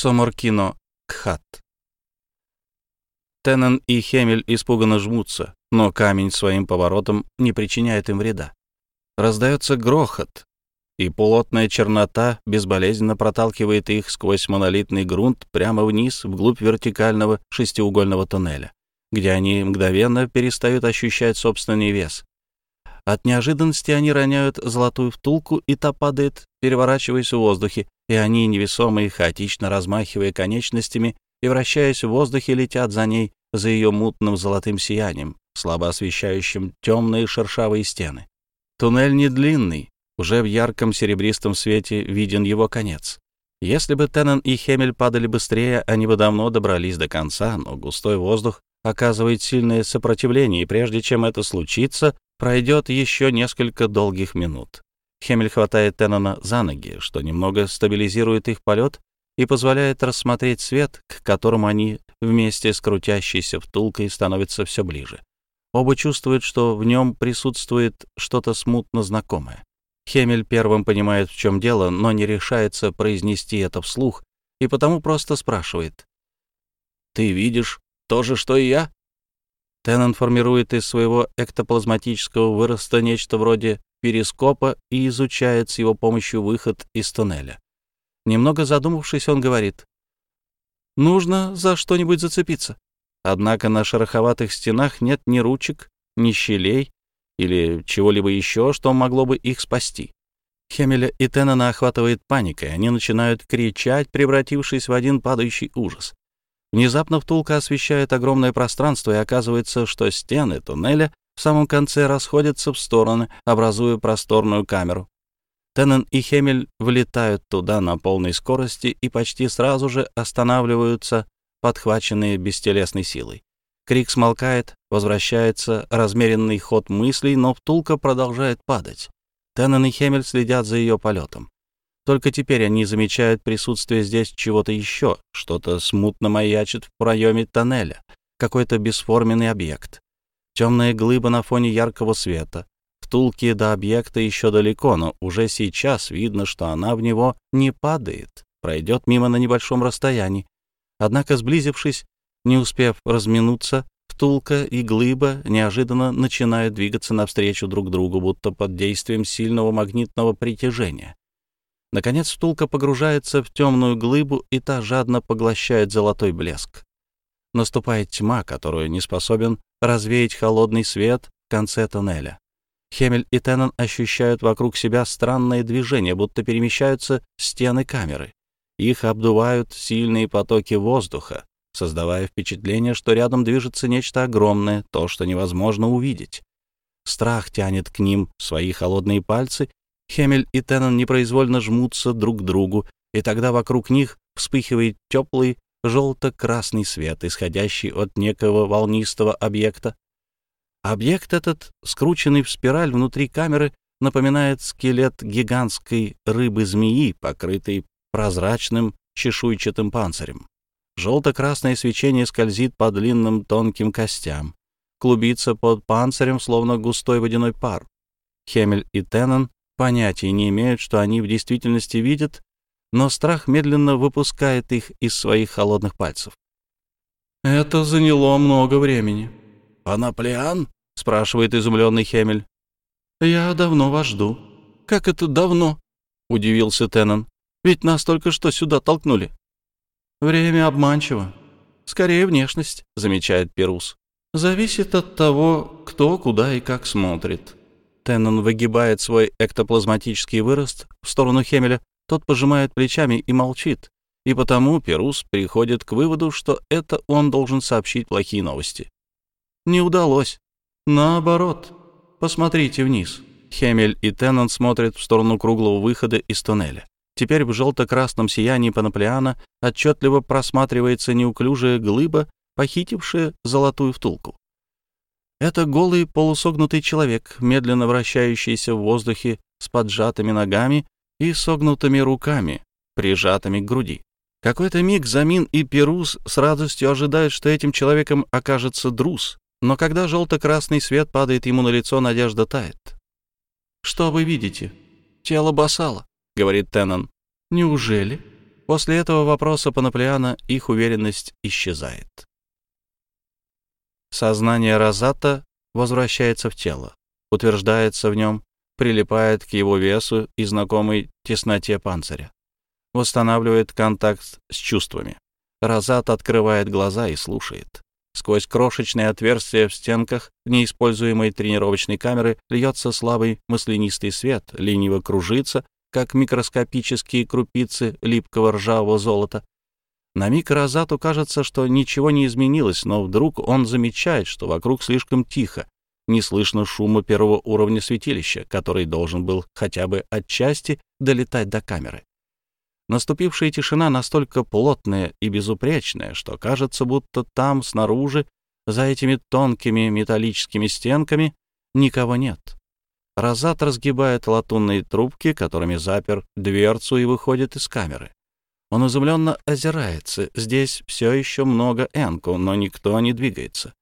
Соморкино Кхат. Теннен и Хемель испуганно жмутся, но камень своим поворотом не причиняет им вреда. Раздается грохот, и плотная чернота безболезненно проталкивает их сквозь монолитный грунт прямо вниз, вглубь вертикального шестиугольного туннеля, где они мгновенно перестают ощущать собственный вес. От неожиданности они роняют золотую втулку, и та падает, переворачиваясь в воздухе, и они, невесомые, хаотично размахивая конечностями и вращаясь в воздухе, летят за ней, за ее мутным золотым сиянием, слабо освещающим темные шершавые стены. Туннель не длинный, уже в ярком серебристом свете виден его конец. Если бы Теннен и Хемель падали быстрее, они бы давно добрались до конца, но густой воздух оказывает сильное сопротивление, и прежде чем это случится, пройдет еще несколько долгих минут. Хемель хватает Теннона за ноги, что немного стабилизирует их полет и позволяет рассмотреть свет, к которому они вместе с крутящейся втулкой становятся все ближе. Оба чувствуют, что в нем присутствует что-то смутно знакомое. Хемель первым понимает, в чем дело, но не решается произнести это вслух, и потому просто спрашивает. «Ты видишь то же, что и я?» Теннон формирует из своего эктоплазматического выроста нечто вроде перископа и изучает с его помощью выход из туннеля. Немного задумавшись, он говорит. «Нужно за что-нибудь зацепиться». Однако на шероховатых стенах нет ни ручек, ни щелей, или чего-либо еще, что могло бы их спасти. Хемеля и Теннона охватывает паника, и они начинают кричать, превратившись в один падающий ужас. Внезапно втулка освещает огромное пространство, и оказывается, что стены туннеля в самом конце расходятся в стороны, образуя просторную камеру. Теннен и Хемель влетают туда на полной скорости и почти сразу же останавливаются, подхваченные бестелесной силой. Крик смолкает, возвращается размеренный ход мыслей, но втулка продолжает падать. Теннен и Хемель следят за ее полетом. Только теперь они замечают присутствие здесь чего-то еще, что-то смутно маячит в проеме тоннеля, какой-то бесформенный объект. Темная глыба на фоне яркого света. Втулки до объекта еще далеко, но уже сейчас видно, что она в него не падает, пройдет мимо на небольшом расстоянии. Однако, сблизившись, не успев разминуться, втулка и глыба неожиданно начинают двигаться навстречу друг другу, будто под действием сильного магнитного притяжения. Наконец втулка погружается в темную глыбу, и та жадно поглощает золотой блеск. Наступает тьма, которую не способен развеять холодный свет в конце тоннеля. Хемель и Теннон ощущают вокруг себя странное движение, будто перемещаются стены камеры. Их обдувают сильные потоки воздуха, создавая впечатление, что рядом движется нечто огромное, то, что невозможно увидеть. Страх тянет к ним свои холодные пальцы, Хемель и Теннон непроизвольно жмутся друг к другу, и тогда вокруг них вспыхивает теплый желто-красный свет, исходящий от некого волнистого объекта. Объект этот, скрученный в спираль внутри камеры, напоминает скелет гигантской рыбы-змеи, покрытой прозрачным чешуйчатым панцирем. Желто-красное свечение скользит по длинным тонким костям, клубится под панцирем, словно густой водяной пар. Хемель и Теннон понятия не имеют, что они в действительности видят, но страх медленно выпускает их из своих холодных пальцев. «Это заняло много времени». «Панаплеан?» — спрашивает изумленный Хемель. «Я давно вас жду». «Как это давно?» — удивился Теннон. «Ведь нас только что сюда толкнули». Время обманчиво. Скорее внешность, замечает Перус. Зависит от того, кто куда и как смотрит. Теннон выгибает свой эктоплазматический вырост в сторону Хемеля, тот пожимает плечами и молчит. И потому Перус приходит к выводу, что это он должен сообщить плохие новости. Не удалось. Наоборот. Посмотрите вниз. Хемель и Теннон смотрят в сторону круглого выхода из туннеля. Теперь в желто-красном сиянии Панаплеана отчетливо просматривается неуклюжая глыба, похитившая золотую втулку. Это голый полусогнутый человек, медленно вращающийся в воздухе с поджатыми ногами и согнутыми руками, прижатыми к груди. Какой-то миг Замин и Перус с радостью ожидают, что этим человеком окажется Друз, но когда желто-красный свет падает ему на лицо, надежда тает. «Что вы видите?» «Тело Басала», говорит Теннон. «Неужели?» После этого вопроса Панаплиана их уверенность исчезает. Сознание Розата возвращается в тело, утверждается в нем, прилипает к его весу и знакомой тесноте панциря, восстанавливает контакт с чувствами. Розат открывает глаза и слушает. Сквозь крошечные отверстия в стенках неиспользуемой тренировочной камеры льется слабый маслянистый свет, лениво кружится, как микроскопические крупицы липкого ржавого золота. На миг Розату кажется, что ничего не изменилось, но вдруг он замечает, что вокруг слишком тихо, не слышно шума первого уровня святилища, который должен был хотя бы отчасти долетать до камеры. Наступившая тишина настолько плотная и безупречная, что кажется, будто там, снаружи, за этими тонкими металлическими стенками, никого нет. Розат разгибает латунные трубки, которыми запер дверцу и выходит из камеры. Он изумленно озирается. Здесь все еще много Энку, но никто не двигается.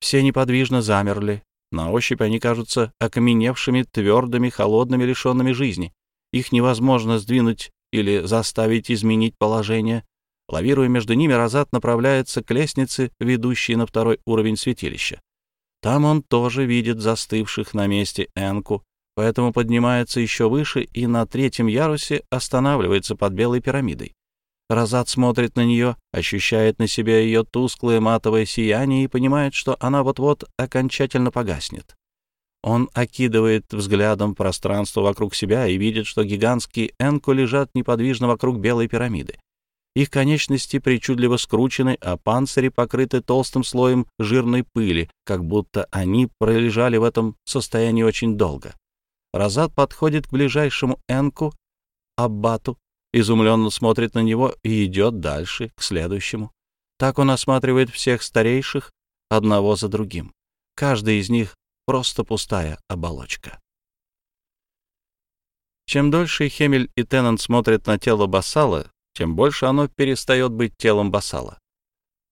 Все неподвижно замерли. На ощупь они кажутся окаменевшими, твердыми, холодными, лишенными жизни. Их невозможно сдвинуть или заставить изменить положение. Лавируя между ними, Розат направляется к лестнице, ведущей на второй уровень святилища. Там он тоже видит застывших на месте Энку, поэтому поднимается еще выше и на третьем ярусе останавливается под белой пирамидой. Розат смотрит на нее, ощущает на себе ее тусклое матовое сияние и понимает, что она вот-вот окончательно погаснет. Он окидывает взглядом пространство вокруг себя и видит, что гигантские энку лежат неподвижно вокруг белой пирамиды. Их конечности причудливо скручены, а панцири покрыты толстым слоем жирной пыли, как будто они пролежали в этом состоянии очень долго. Розат подходит к ближайшему энку, аббату, изумленно смотрит на него и идет дальше, к следующему. Так он осматривает всех старейших, одного за другим. Каждый из них — просто пустая оболочка. Чем дольше Хемель и Теннант смотрят на тело Бассала, тем больше оно перестает быть телом Бассала.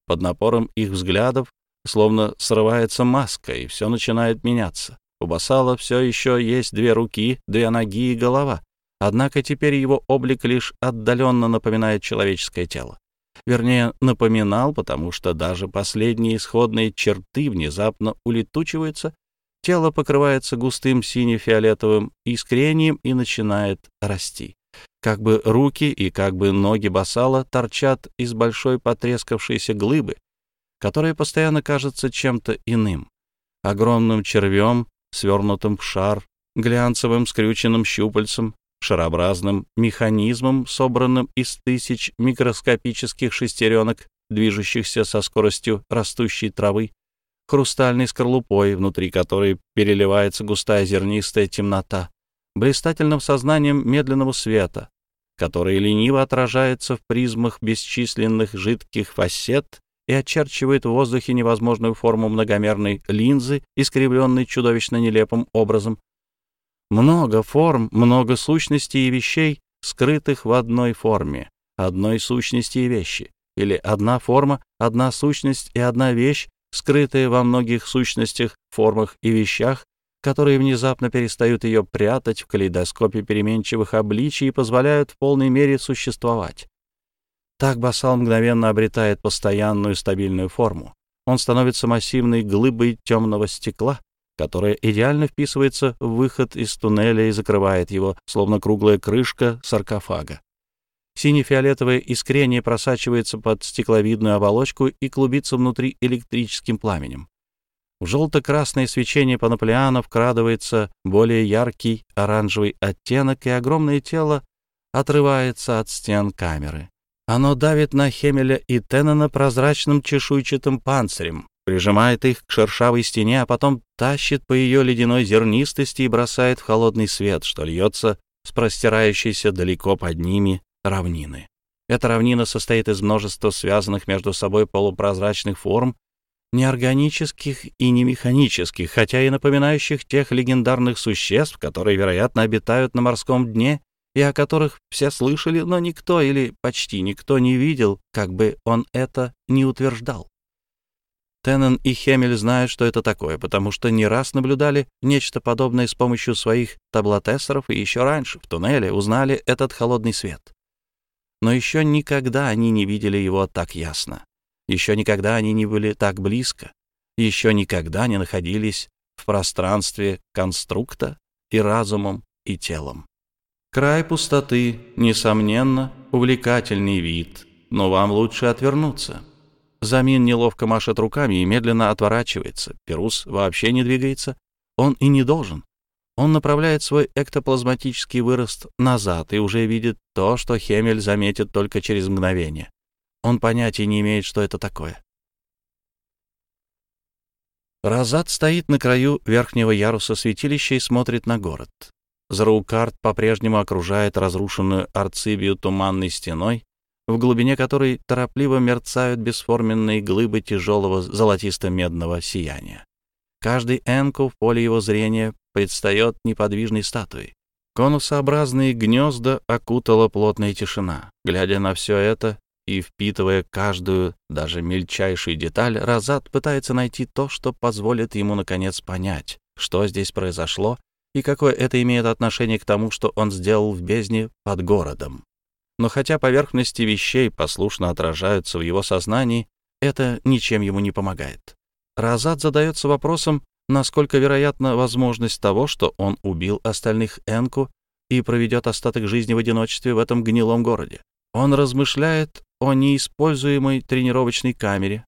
Под напором их взглядов словно срывается маска, и все начинает меняться. У Бассала все еще есть две руки, две ноги и голова, Однако теперь его облик лишь отдаленно напоминает человеческое тело. Вернее, напоминал, потому что даже последние исходные черты внезапно улетучиваются, тело покрывается густым сине-фиолетовым искрением и начинает расти. Как бы руки и как бы ноги басала торчат из большой потрескавшейся глыбы, которая постоянно кажется чем-то иным. Огромным червем, свернутым в шар, глянцевым скрюченным щупальцем, шарообразным механизмом, собранным из тысяч микроскопических шестеренок, движущихся со скоростью растущей травы, хрустальной скорлупой, внутри которой переливается густая зернистая темнота, блистательным сознанием медленного света, который лениво отражается в призмах бесчисленных жидких фасет и очерчивает в воздухе невозможную форму многомерной линзы, искривленной чудовищно нелепым образом, много форм, много сущностей и вещей, скрытых в одной форме, одной сущности и вещи. Или одна форма, одна сущность и одна вещь, скрытые во многих сущностях, формах и вещах, которые внезапно перестают ее прятать в калейдоскопе переменчивых обличий и позволяют в полной мере существовать. Так басал мгновенно обретает постоянную стабильную форму. Он становится массивной глыбой темного стекла, которая идеально вписывается в выход из туннеля и закрывает его, словно круглая крышка саркофага. Сине-фиолетовое искрение просачивается под стекловидную оболочку и клубится внутри электрическим пламенем. В желто-красное свечение панаплиана вкрадывается более яркий оранжевый оттенок, и огромное тело отрывается от стен камеры. Оно давит на Хемеля и Теннена прозрачным чешуйчатым панцирем, прижимает их к шершавой стене, а потом тащит по ее ледяной зернистости и бросает в холодный свет, что льется с простирающейся далеко под ними равнины. Эта равнина состоит из множества связанных между собой полупрозрачных форм, неорганических и не механических, хотя и напоминающих тех легендарных существ, которые, вероятно, обитают на морском дне и о которых все слышали, но никто или почти никто не видел, как бы он это не утверждал. Теннен и Хемель знают, что это такое, потому что не раз наблюдали нечто подобное с помощью своих таблотессеров и еще раньше, в туннеле, узнали этот холодный свет. Но еще никогда они не видели его так ясно. Еще никогда они не были так близко. Еще никогда не находились в пространстве конструкта и разумом, и телом. Край пустоты, несомненно, увлекательный вид, но вам лучше отвернуться. Замин неловко машет руками и медленно отворачивается. Перус вообще не двигается. Он и не должен. Он направляет свой эктоплазматический вырост назад и уже видит то, что Хемель заметит только через мгновение. Он понятия не имеет, что это такое. Розат стоит на краю верхнего яруса святилища и смотрит на город. Зараукарт по-прежнему окружает разрушенную Арцибию туманной стеной, в глубине которой торопливо мерцают бесформенные глыбы тяжелого золотисто-медного сияния. Каждый энку в поле его зрения предстает неподвижной статуей. Конусообразные гнезда окутала плотная тишина. Глядя на все это и впитывая каждую, даже мельчайшую деталь, Розат пытается найти то, что позволит ему, наконец, понять, что здесь произошло и какое это имеет отношение к тому, что он сделал в бездне под городом. Но хотя поверхности вещей послушно отражаются в его сознании, это ничем ему не помогает. Разат задается вопросом, насколько вероятна возможность того, что он убил остальных Энку и проведет остаток жизни в одиночестве в этом гнилом городе. Он размышляет о неиспользуемой тренировочной камере,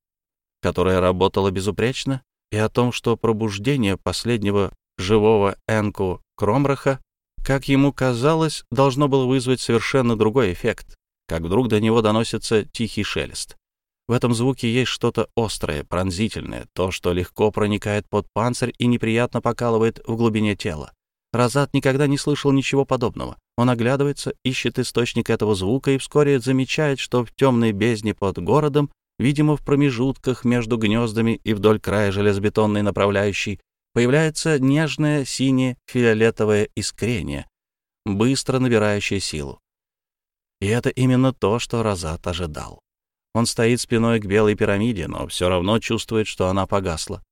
которая работала безупречно, и о том, что пробуждение последнего живого Энку Кромраха, как ему казалось, должно было вызвать совершенно другой эффект, как вдруг до него доносится тихий шелест. В этом звуке есть что-то острое, пронзительное, то, что легко проникает под панцирь и неприятно покалывает в глубине тела. Разат никогда не слышал ничего подобного. Он оглядывается, ищет источник этого звука и вскоре замечает, что в темной бездне под городом, видимо, в промежутках между гнездами и вдоль края железобетонной направляющей, появляется нежное синее фиолетовое искрение, быстро набирающее силу. И это именно то, что Розат ожидал. Он стоит спиной к белой пирамиде, но все равно чувствует, что она погасла.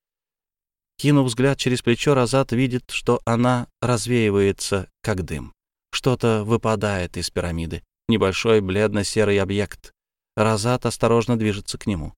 Кинув взгляд через плечо, Розат видит, что она развеивается, как дым. Что-то выпадает из пирамиды, небольшой бледно-серый объект. Розат осторожно движется к нему.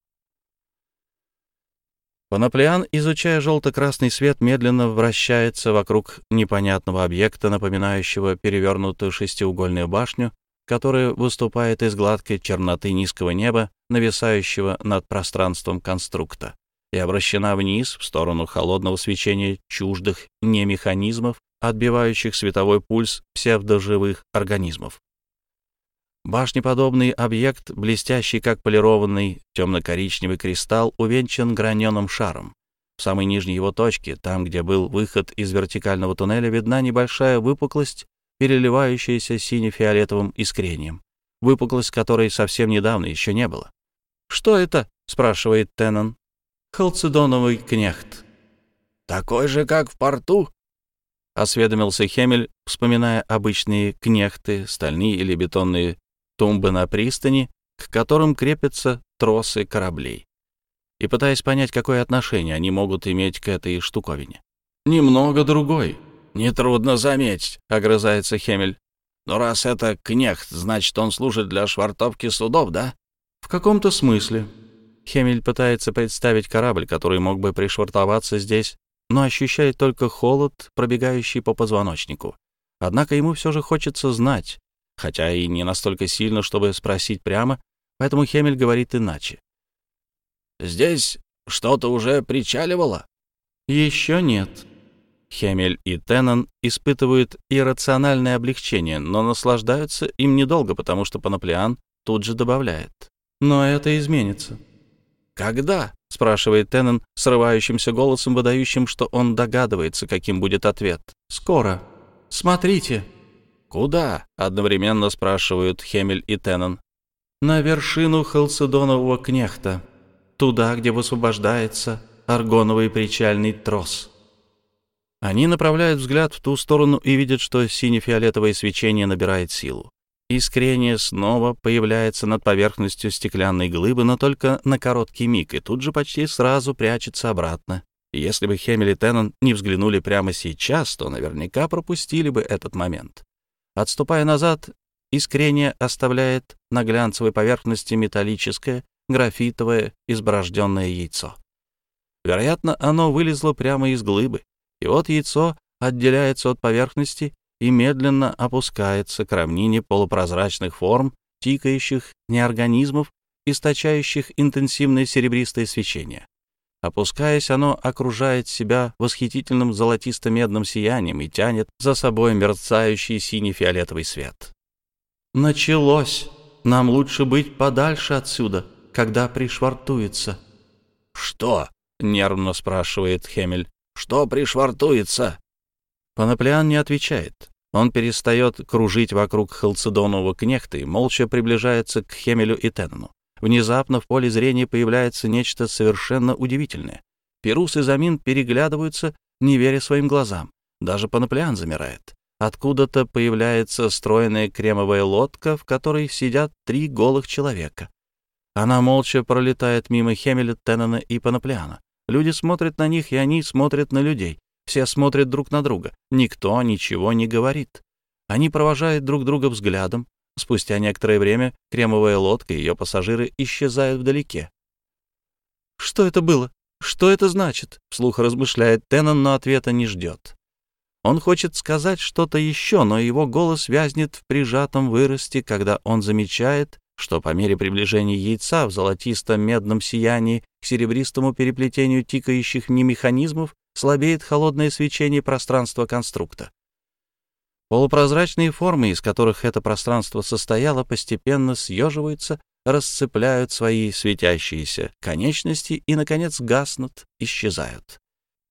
Панаплиан, изучая желто-красный свет, медленно вращается вокруг непонятного объекта, напоминающего перевернутую шестиугольную башню, которая выступает из гладкой черноты низкого неба, нависающего над пространством конструкта, и обращена вниз в сторону холодного свечения чуждых не механизмов, отбивающих световой пульс псевдоживых организмов. Башнеподобный объект, блестящий как полированный темно-коричневый кристалл, увенчан граненым шаром. В самой нижней его точке, там, где был выход из вертикального туннеля, видна небольшая выпуклость, переливающаяся сине-фиолетовым искрением, выпуклость которой совсем недавно еще не было. «Что это?» — спрашивает Теннон. «Халцедоновый кнехт». «Такой же, как в порту?» — осведомился Хемель, вспоминая обычные кнехты, стальные или бетонные тумбы на пристани, к которым крепятся тросы кораблей, и пытаясь понять, какое отношение они могут иметь к этой штуковине. «Немного другой». «Нетрудно заметить», — огрызается Хемель. «Но раз это кнехт, значит, он служит для швартовки судов, да?» «В каком-то смысле». Хемель пытается представить корабль, который мог бы пришвартоваться здесь, но ощущает только холод, пробегающий по позвоночнику. Однако ему все же хочется знать, хотя и не настолько сильно, чтобы спросить прямо, поэтому Хемель говорит иначе. «Здесь что-то уже причаливало?» «Еще нет». Хемель и Теннон испытывают иррациональное облегчение, но наслаждаются им недолго, потому что Панаплиан тут же добавляет. «Но это изменится». «Когда?» — спрашивает Теннон срывающимся голосом, выдающим, что он догадывается, каким будет ответ. «Скоро. Смотрите». «Куда?» — одновременно спрашивают Хемель и Теннон. «На вершину Халцедонового кнехта, туда, где высвобождается аргоновый причальный трос». Они направляют взгляд в ту сторону и видят, что сине-фиолетовое свечение набирает силу. Искрение снова появляется над поверхностью стеклянной глыбы, но только на короткий миг, и тут же почти сразу прячется обратно. Если бы Хемель и Теннон не взглянули прямо сейчас, то наверняка пропустили бы этот момент. Отступая назад, искрение оставляет на глянцевой поверхности металлическое, графитовое, изборожденное яйцо. Вероятно, оно вылезло прямо из глыбы, и вот яйцо отделяется от поверхности и медленно опускается к равнине полупрозрачных форм, тикающих неорганизмов, источающих интенсивное серебристое свечение. Опускаясь, оно окружает себя восхитительным золотисто-медным сиянием и тянет за собой мерцающий синий-фиолетовый свет. «Началось! Нам лучше быть подальше отсюда, когда пришвартуется». «Что?» — нервно спрашивает Хемель. «Что пришвартуется?» Панаплиан не отвечает. Он перестает кружить вокруг халцедонового кнехта и молча приближается к Хемелю и Теннону. Внезапно в поле зрения появляется нечто совершенно удивительное. Перус и Замин переглядываются, не веря своим глазам. Даже Панаплиан замирает. Откуда-то появляется стройная кремовая лодка, в которой сидят три голых человека. Она молча пролетает мимо Хемеля, Теннона и Панаплиана. Люди смотрят на них, и они смотрят на людей. Все смотрят друг на друга. Никто ничего не говорит. Они провожают друг друга взглядом, Спустя некоторое время кремовая лодка и ее пассажиры исчезают вдалеке. «Что это было? Что это значит?» — вслух размышляет Теннон, но ответа не ждет. Он хочет сказать что-то еще, но его голос вязнет в прижатом выросте, когда он замечает, что по мере приближения яйца в золотисто-медном сиянии к серебристому переплетению тикающих механизмов слабеет холодное свечение пространства конструкта. Полупрозрачные формы, из которых это пространство состояло, постепенно съеживаются, расцепляют свои светящиеся конечности и, наконец, гаснут, исчезают.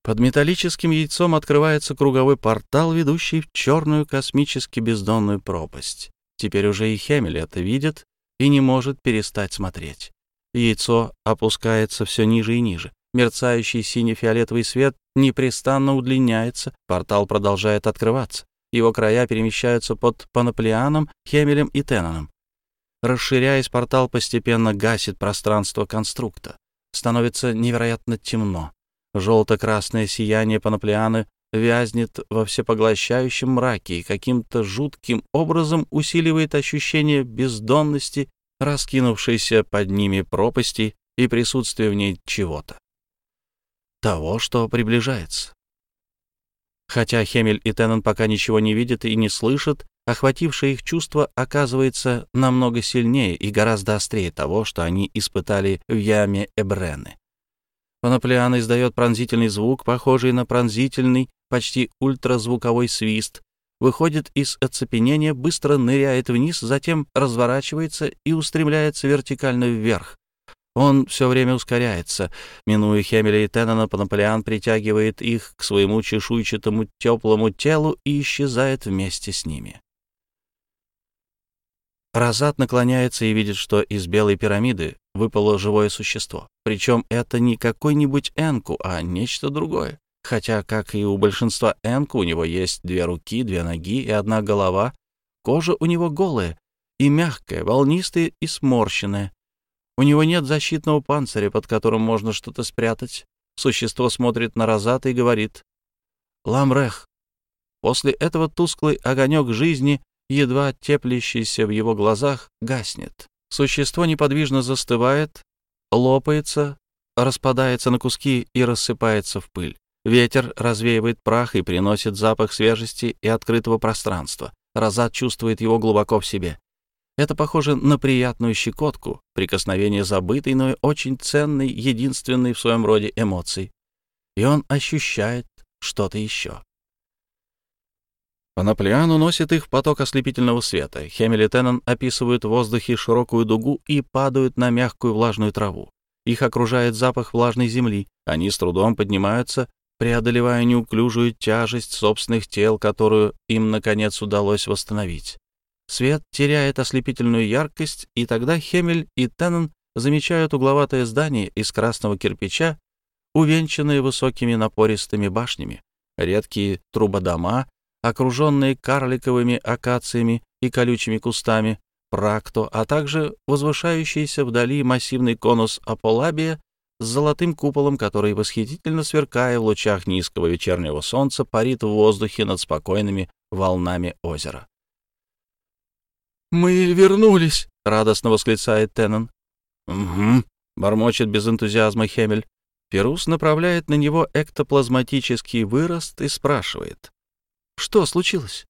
Под металлическим яйцом открывается круговой портал, ведущий в черную космически бездонную пропасть. Теперь уже и Хемель это видит и не может перестать смотреть. Яйцо опускается все ниже и ниже. Мерцающий сине-фиолетовый свет непрестанно удлиняется, портал продолжает открываться. Его края перемещаются под Панаплианом, Хемелем и Теноном. Расширяясь, портал постепенно гасит пространство конструкта. Становится невероятно темно. Желто-красное сияние Панаплиана вязнет во всепоглощающем мраке и каким-то жутким образом усиливает ощущение бездонности, раскинувшейся под ними пропасти и присутствия в ней чего-то. Того, что приближается. Хотя Хемель и Теннон пока ничего не видят и не слышат, охватившее их чувство оказывается намного сильнее и гораздо острее того, что они испытали в яме Эбрены. Панаплиан издает пронзительный звук, похожий на пронзительный, почти ультразвуковой свист, выходит из оцепенения, быстро ныряет вниз, затем разворачивается и устремляется вертикально вверх, он все время ускоряется. Минуя Хемеля и Теннона, Наполеон притягивает их к своему чешуйчатому теплому телу и исчезает вместе с ними. Розат наклоняется и видит, что из белой пирамиды выпало живое существо. Причем это не какой-нибудь Энку, а нечто другое. Хотя, как и у большинства Энку, у него есть две руки, две ноги и одна голова. Кожа у него голая и мягкая, волнистая и сморщенная. У него нет защитного панциря, под которым можно что-то спрятать. Существо смотрит на Розата и говорит «Ламрех». После этого тусклый огонек жизни, едва теплящийся в его глазах, гаснет. Существо неподвижно застывает, лопается, распадается на куски и рассыпается в пыль. Ветер развеивает прах и приносит запах свежести и открытого пространства. Розат чувствует его глубоко в себе. Это похоже на приятную щекотку, прикосновение забытой, но очень ценной, единственной в своем роде эмоций. И он ощущает что-то еще. Панаплиан уносит их в поток ослепительного света. Хемель и Теннон описывают в воздухе широкую дугу и падают на мягкую влажную траву. Их окружает запах влажной земли. Они с трудом поднимаются, преодолевая неуклюжую тяжесть собственных тел, которую им, наконец, удалось восстановить. Свет теряет ослепительную яркость, и тогда Хемель и Теннон замечают угловатое здание из красного кирпича, увенчанное высокими напористыми башнями, редкие трубодома, окруженные карликовыми акациями и колючими кустами, практо, а также возвышающийся вдали массивный конус Аполабия с золотым куполом, который, восхитительно сверкая в лучах низкого вечернего солнца, парит в воздухе над спокойными волнами озера. «Мы вернулись!» — радостно восклицает Теннон. «Угу», — бормочет без энтузиазма Хемель. Перус направляет на него эктоплазматический вырост и спрашивает. «Что случилось?»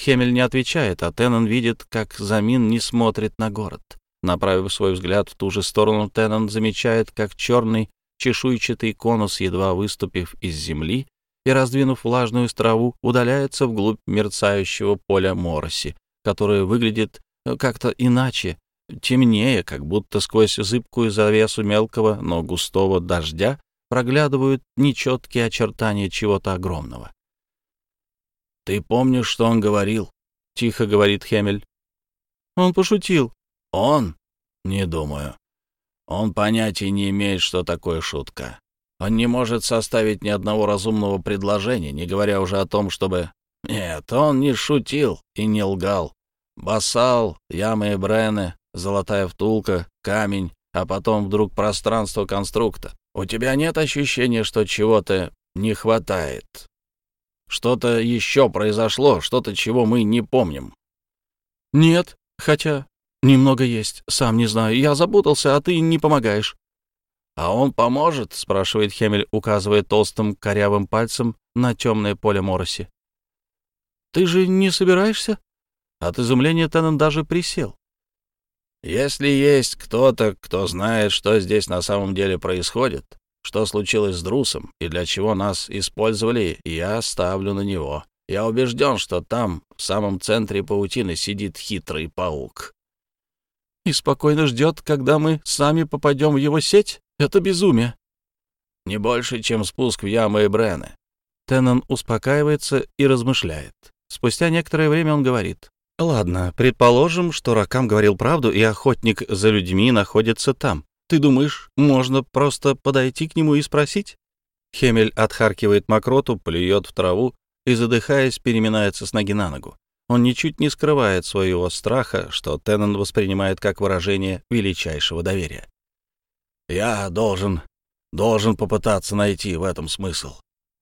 Хемель не отвечает, а Теннон видит, как Замин не смотрит на город. Направив свой взгляд в ту же сторону, Теннон замечает, как черный чешуйчатый конус, едва выступив из земли и раздвинув влажную траву, удаляется вглубь мерцающего поля Мороси, которое выглядит э, как-то иначе, темнее, как будто сквозь зыбкую завесу мелкого, но густого дождя проглядывают нечеткие очертания чего-то огромного. «Ты помнишь, что он говорил?» — тихо говорит Хемель. «Он пошутил». «Он? Не думаю. Он понятия не имеет, что такое шутка. Он не может составить ни одного разумного предложения, не говоря уже о том, чтобы... Нет, он не шутил и не лгал. Басал, ямы и брены, золотая втулка, камень, а потом вдруг пространство конструкта. У тебя нет ощущения, что чего-то не хватает? Что-то еще произошло, что-то, чего мы не помним. Нет, хотя немного есть, сам не знаю. Я запутался, а ты не помогаешь. А он поможет? спрашивает Хемель, указывая толстым корявым пальцем на темное поле Мороси. Ты же не собираешься? От изумления Теннон даже присел. Если есть кто-то, кто знает, что здесь на самом деле происходит, что случилось с Друсом и для чего нас использовали, я ставлю на него. Я убежден, что там, в самом центре паутины, сидит хитрый паук. И спокойно ждет, когда мы сами попадем в его сеть? Это безумие. Не больше, чем спуск в ямы и Брены. Теннон успокаивается и размышляет. Спустя некоторое время он говорит. «Ладно, предположим, что Ракам говорил правду, и охотник за людьми находится там. Ты думаешь, можно просто подойти к нему и спросить? Хемель отхаркивает мокроту, плюет в траву и, задыхаясь, переминается с ноги на ногу. Он ничуть не скрывает своего страха, что Теннон воспринимает как выражение величайшего доверия. «Я должен, должен попытаться найти в этом смысл.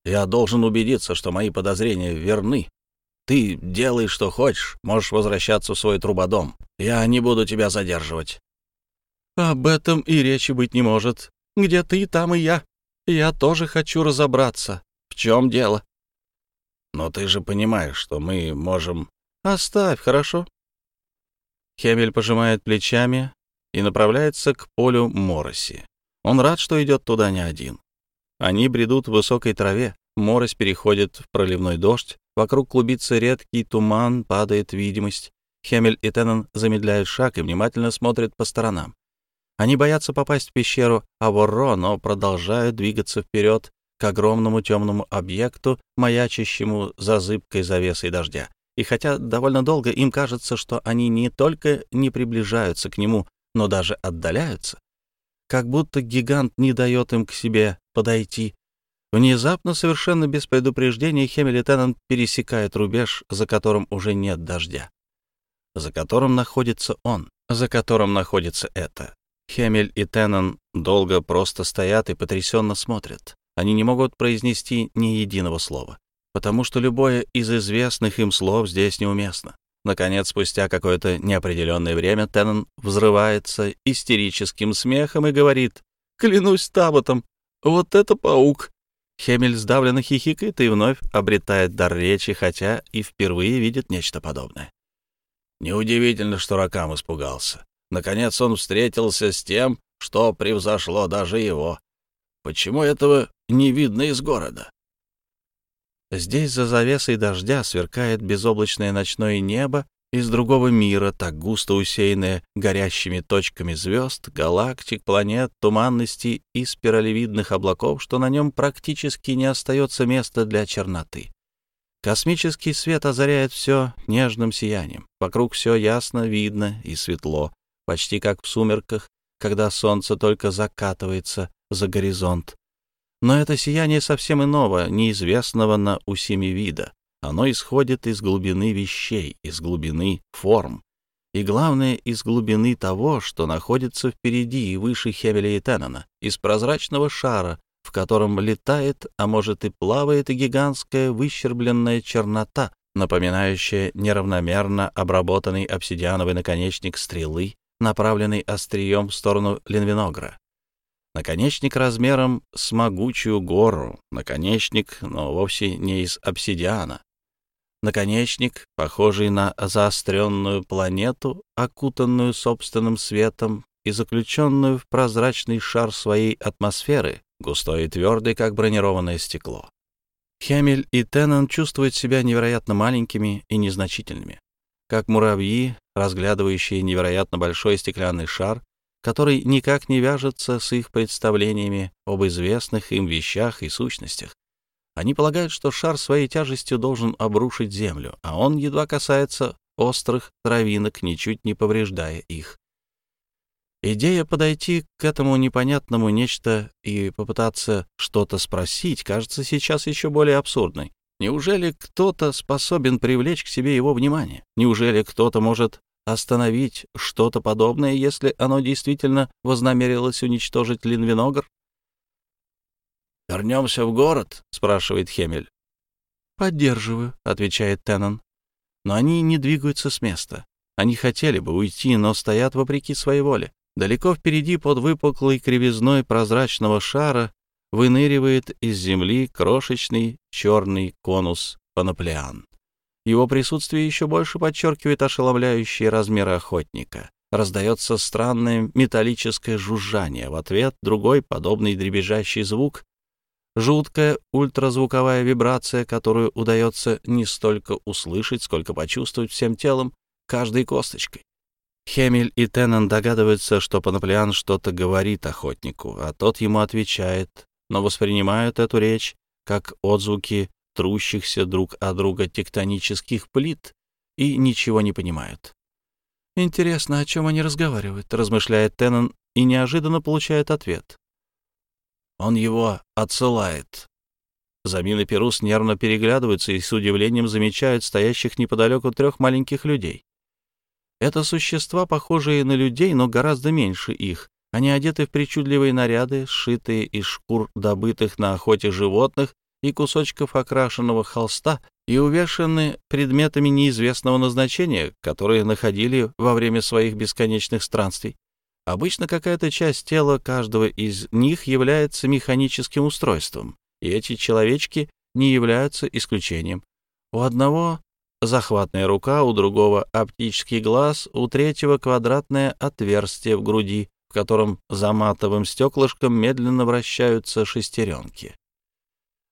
Я должен убедиться, что мои подозрения верны. Ты делай, что хочешь, можешь возвращаться в свой трубодом. Я не буду тебя задерживать. Об этом и речи быть не может. Где ты, там и я. Я тоже хочу разобраться. В чем дело? Но ты же понимаешь, что мы можем... Оставь, хорошо? Хемель пожимает плечами и направляется к полю Мороси. Он рад, что идет туда не один. Они бредут в высокой траве, морось переходит в проливной дождь, вокруг клубится редкий туман, падает видимость. Хемель и Теннон замедляют шаг и внимательно смотрят по сторонам. Они боятся попасть в пещеру Аворро, но продолжают двигаться вперед к огромному темному объекту, маячащему за зыбкой завесой дождя. И хотя довольно долго им кажется, что они не только не приближаются к нему, но даже отдаляются, как будто гигант не дает им к себе подойти. Внезапно, совершенно без предупреждения, Теннон пересекают рубеж, за которым уже нет дождя, за которым находится он, за которым находится это. Хемель и Теннон долго просто стоят и потрясенно смотрят. Они не могут произнести ни единого слова, потому что любое из известных им слов здесь неуместно. Наконец, спустя какое-то неопределенное время, Теннон взрывается истерическим смехом и говорит «Клянусь Таботом, вот это паук!» Хемель сдавленно хихикает и вновь обретает дар речи, хотя и впервые видит нечто подобное. Неудивительно, что Ракам испугался. Наконец он встретился с тем, что превзошло даже его. Почему этого не видно из города? Здесь за завесой дождя сверкает безоблачное ночное небо из другого мира, так густо усеянное горящими точками звезд, галактик, планет, туманностей и спиралевидных облаков, что на нем практически не остается места для черноты. Космический свет озаряет все нежным сиянием. Вокруг все ясно, видно и светло почти как в сумерках, когда солнце только закатывается за горизонт. Но это сияние совсем иного, неизвестного на усими вида. Оно исходит из глубины вещей, из глубины форм. И главное, из глубины того, что находится впереди и выше Хевеля и Теннона, из прозрачного шара, в котором летает, а может и плавает гигантская выщербленная чернота, напоминающая неравномерно обработанный обсидиановый наконечник стрелы направленный острием в сторону Ленвиногра. Наконечник размером с могучую гору, наконечник, но вовсе не из обсидиана. Наконечник, похожий на заостренную планету, окутанную собственным светом и заключенную в прозрачный шар своей атмосферы, густой и твердый, как бронированное стекло. Хемель и Теннон чувствуют себя невероятно маленькими и незначительными, как муравьи, разглядывающие невероятно большой стеклянный шар, который никак не вяжется с их представлениями об известных им вещах и сущностях. Они полагают, что шар своей тяжестью должен обрушить землю, а он едва касается острых травинок, ничуть не повреждая их. Идея подойти к этому непонятному нечто и попытаться что-то спросить кажется сейчас еще более абсурдной. Неужели кто-то способен привлечь к себе его внимание? Неужели кто-то может остановить что-то подобное, если оно действительно вознамерилось уничтожить Линвиногр? «Вернемся в город?» — спрашивает Хемель. «Поддерживаю», — отвечает Теннон. Но они не двигаются с места. Они хотели бы уйти, но стоят вопреки своей воле. Далеко впереди, под выпуклой кривизной прозрачного шара, выныривает из земли крошечный черный конус Панаплеан. Его присутствие еще больше подчеркивает ошеломляющие размеры охотника. Раздается странное металлическое жужжание. В ответ другой, подобный дребезжащий звук. Жуткая ультразвуковая вибрация, которую удается не столько услышать, сколько почувствовать всем телом, каждой косточкой. Хемель и Теннон догадываются, что Панаплиан что-то говорит охотнику, а тот ему отвечает, но воспринимают эту речь как отзвуки трущихся друг о друга тектонических плит и ничего не понимают. «Интересно, о чем они разговаривают?» — размышляет Теннон и неожиданно получает ответ. «Он его отсылает». Замин и Перус нервно переглядываются и с удивлением замечают стоящих неподалеку трех маленьких людей. Это существа, похожие на людей, но гораздо меньше их. Они одеты в причудливые наряды, сшитые из шкур добытых на охоте животных и кусочков окрашенного холста, и увешаны предметами неизвестного назначения, которые находили во время своих бесконечных странствий. Обычно какая-то часть тела каждого из них является механическим устройством, и эти человечки не являются исключением. У одного захватная рука, у другого оптический глаз, у третьего квадратное отверстие в груди, в котором за матовым стеклышком медленно вращаются шестеренки.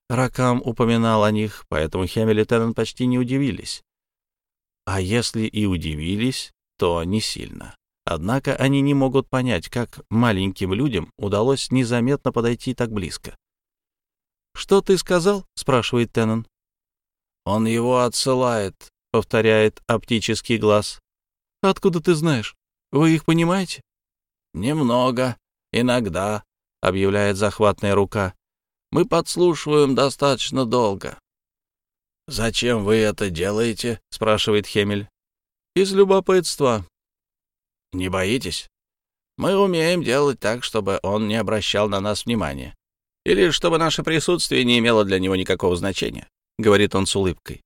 Ракам упоминал о них, поэтому Хемель и Теннон почти не удивились. А если и удивились, то не сильно. Однако они не могут понять, как маленьким людям удалось незаметно подойти так близко. «Что ты сказал?» — спрашивает Теннон. «Он его отсылает», — повторяет оптический глаз. «Откуда ты знаешь? Вы их понимаете?» «Немного. Иногда», — объявляет захватная рука. «Мы подслушиваем достаточно долго». «Зачем вы это делаете?» — спрашивает Хемель. «Из любопытства». «Не боитесь?» «Мы умеем делать так, чтобы он не обращал на нас внимания. Или чтобы наше присутствие не имело для него никакого значения. — говорит он с улыбкой.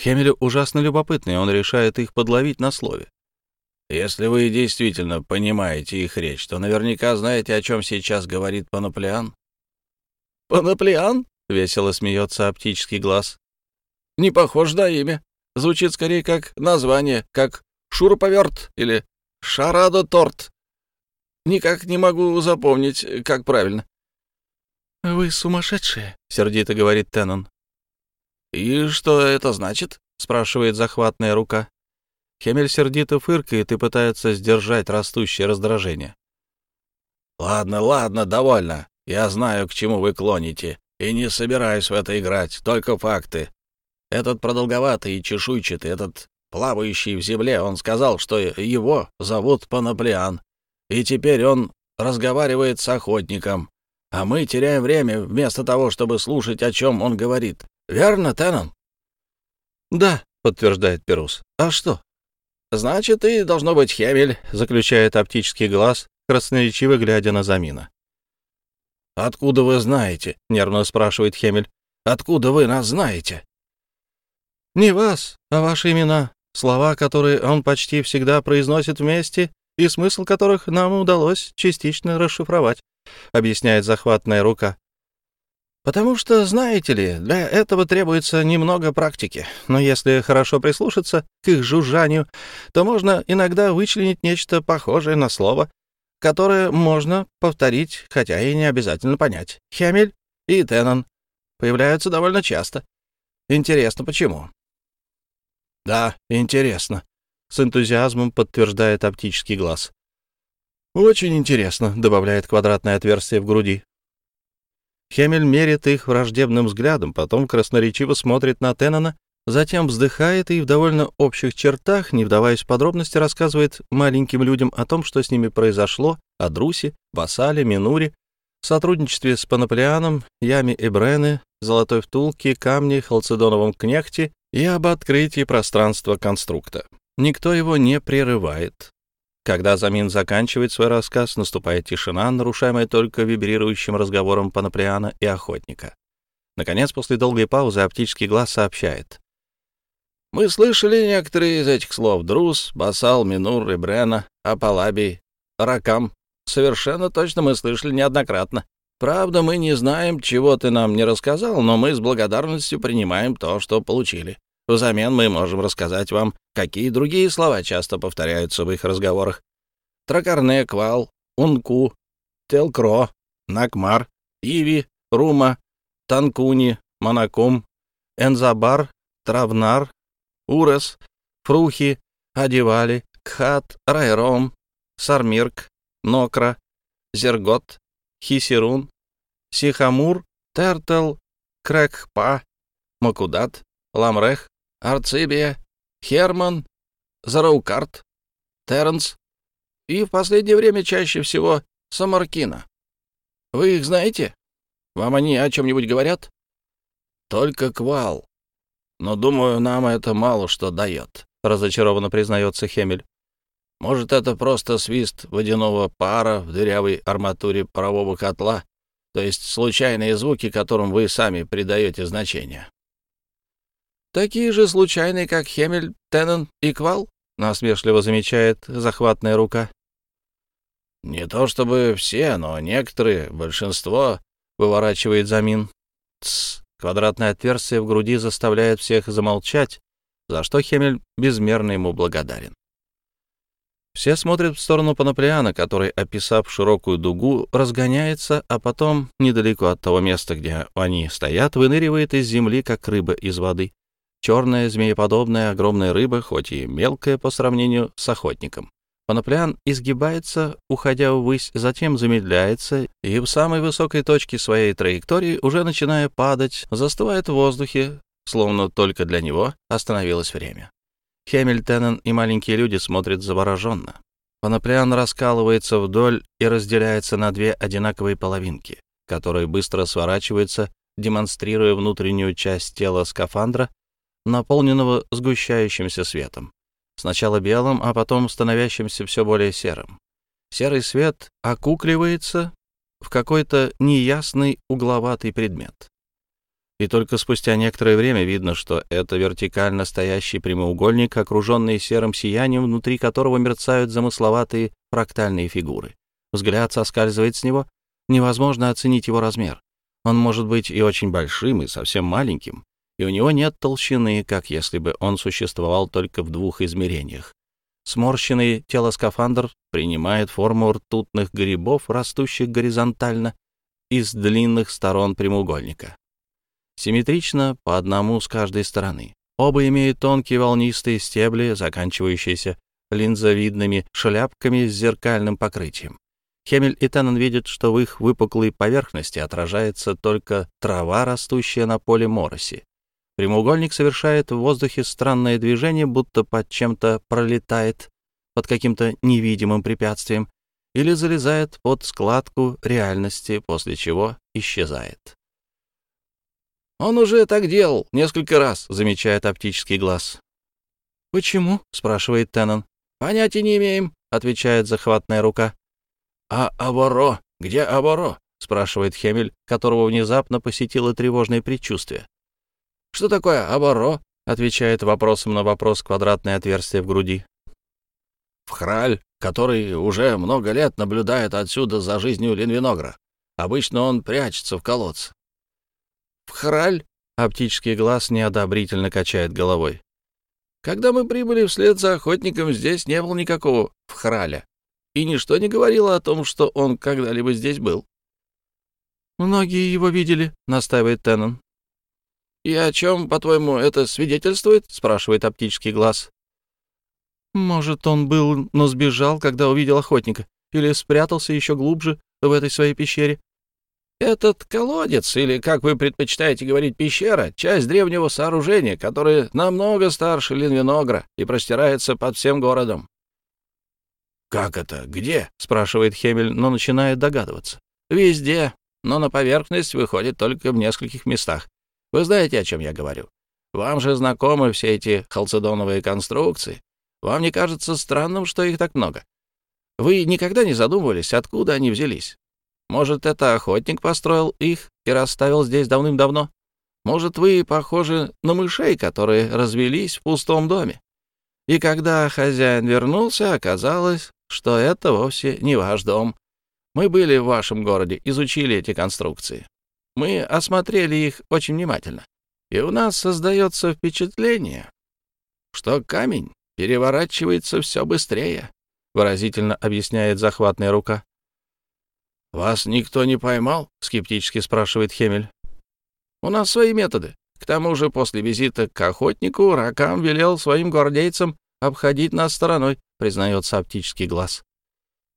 Хемелю ужасно любопытно, и он решает их подловить на слове. «Если вы действительно понимаете их речь, то наверняка знаете, о чем сейчас говорит Панаплиан». «Панаплиан?» — весело смеется оптический глаз. «Не похож на имя. Звучит скорее как название, как шуруповерт или шарадо-торт. Никак не могу запомнить, как правильно». «Вы сумасшедшие», — сердито говорит Теннон. «И что это значит?» — спрашивает захватная рука. Хемель сердито фыркает и пытается сдержать растущее раздражение. «Ладно, ладно, довольно. Я знаю, к чему вы клоните, и не собираюсь в это играть, только факты. Этот продолговатый и чешуйчатый, этот плавающий в земле, он сказал, что его зовут Панаплиан, и теперь он разговаривает с охотником, а мы теряем время вместо того, чтобы слушать, о чем он говорит. Верно, Теннон? Да, подтверждает Перус. А что? Значит, и должно быть Хемель, заключает оптический глаз, красноречиво глядя на Замина. Откуда вы знаете? нервно спрашивает Хемель. Откуда вы нас знаете? Не вас, а ваши имена. Слова, которые он почти всегда произносит вместе, и смысл которых нам удалось частично расшифровать, объясняет захватная рука. Потому что, знаете ли, для этого требуется немного практики. Но если хорошо прислушаться к их жужжанию, то можно иногда вычленить нечто похожее на слово, которое можно повторить, хотя и не обязательно понять. Хемель и Теннон появляются довольно часто. Интересно, почему? Да, интересно, с энтузиазмом подтверждает оптический глаз. Очень интересно, добавляет квадратное отверстие в груди. Хемель мерит их враждебным взглядом, потом красноречиво смотрит на Теннона, затем вздыхает и в довольно общих чертах, не вдаваясь в подробности, рассказывает маленьким людям о том, что с ними произошло, о Друсе, Басале, Минуре, сотрудничестве с Панаплианом, Яме Эбрены, Золотой Втулке, Камне, Халцедоновом Кнехте и об открытии пространства конструкта. Никто его не прерывает, когда Замин заканчивает свой рассказ, наступает тишина, нарушаемая только вибрирующим разговором Панаприана и охотника. Наконец, после долгой паузы, оптический глаз сообщает. «Мы слышали некоторые из этих слов. Друз, Басал, Минур, Ибрена, Апалабий, Ракам. Совершенно точно мы слышали неоднократно. Правда, мы не знаем, чего ты нам не рассказал, но мы с благодарностью принимаем то, что получили. Взамен мы можем рассказать вам, какие другие слова часто повторяются в их разговорах. Тракарне, Квал, Унку, Телкро, Накмар, Иви, Рума, Танкуни, Монакум, Энзабар, Травнар, Урес, Фрухи, Адивали, Кхат, Райром, Сармирк, Нокра, Зергот, Хисерун, Сихамур, Тертел, Крэкпа, Макудат, Ламрех, Арцибия, Херман, Зараукарт, Терренс и в последнее время чаще всего Самаркина. Вы их знаете? Вам они о чем-нибудь говорят? Только квал. Но, думаю, нам это мало что дает, — разочарованно признается Хемель. Может, это просто свист водяного пара в дырявой арматуре парового котла, то есть случайные звуки, которым вы сами придаете значение. Такие же случайные, как Хемель, Теннон и Квал? Насмешливо замечает захватная рука. Не то чтобы все, но некоторые, большинство, выворачивает Замин. Тсс. Квадратное отверстие в груди заставляет всех замолчать, за что Хемель безмерно ему благодарен. Все смотрят в сторону Панаплиана, который, описав широкую дугу, разгоняется, а потом, недалеко от того места, где они стоят, выныривает из земли, как рыба из воды. Черная змееподобная огромная рыба, хоть и мелкая по сравнению с охотником. Панаплиан изгибается, уходя ввысь, затем замедляется и в самой высокой точке своей траектории, уже начиная падать, застывает в воздухе, словно только для него остановилось время. Хемельтонен и маленькие люди смотрят завороженно. Панаплиан раскалывается вдоль и разделяется на две одинаковые половинки, которые быстро сворачиваются, демонстрируя внутреннюю часть тела скафандра наполненного сгущающимся светом. Сначала белым, а потом становящимся все более серым. Серый свет окукливается в какой-то неясный угловатый предмет. И только спустя некоторое время видно, что это вертикально стоящий прямоугольник, окруженный серым сиянием, внутри которого мерцают замысловатые фрактальные фигуры. Взгляд соскальзывает с него, невозможно оценить его размер. Он может быть и очень большим, и совсем маленьким, и у него нет толщины, как если бы он существовал только в двух измерениях. Сморщенный телоскафандр принимает форму ртутных грибов, растущих горизонтально из длинных сторон прямоугольника. Симметрично по одному с каждой стороны. Оба имеют тонкие волнистые стебли, заканчивающиеся линзовидными шляпками с зеркальным покрытием. Хемель и Теннон видят, что в их выпуклой поверхности отражается только трава, растущая на поле мороси. Прямоугольник совершает в воздухе странное движение, будто под чем-то пролетает, под каким-то невидимым препятствием, или залезает под складку реальности, после чего исчезает. «Он уже так делал несколько раз», — замечает оптический глаз. «Почему?» — спрашивает Теннон. «Понятия не имеем», — отвечает захватная рука. «А Аборо? Где Аборо?» — спрашивает Хемель, которого внезапно посетило тревожное предчувствие. «Что такое оборо?» — отвечает вопросом на вопрос квадратное отверстие в груди. в Храль, который уже много лет наблюдает отсюда за жизнью Линвиногра. Обычно он прячется в колодце. В Храль оптический глаз неодобрительно качает головой. Когда мы прибыли вслед за охотником, здесь не было никакого Вхраля, и ничто не говорило о том, что он когда-либо здесь был. «Многие его видели», — настаивает Теннон. «И о чем, по-твоему, это свидетельствует?» — спрашивает оптический глаз. «Может, он был, но сбежал, когда увидел охотника, или спрятался еще глубже в этой своей пещере?» Этот колодец, или, как вы предпочитаете говорить, пещера, часть древнего сооружения, которое намного старше Линвиногра и простирается под всем городом. «Как это? Где?» — спрашивает Хемель, но начинает догадываться. «Везде, но на поверхность выходит только в нескольких местах. Вы знаете, о чем я говорю. Вам же знакомы все эти халцедоновые конструкции. Вам не кажется странным, что их так много? Вы никогда не задумывались, откуда они взялись? Может, это охотник построил их и расставил здесь давным-давно? Может, вы похожи на мышей, которые развелись в пустом доме? И когда хозяин вернулся, оказалось, что это вовсе не ваш дом. Мы были в вашем городе, изучили эти конструкции. Мы осмотрели их очень внимательно. И у нас создается впечатление, что камень переворачивается все быстрее, выразительно объясняет захватная рука. «Вас никто не поймал?» — скептически спрашивает Хемель. «У нас свои методы. К тому же после визита к охотнику Ракам велел своим гвардейцам обходить нас стороной», — признается оптический глаз.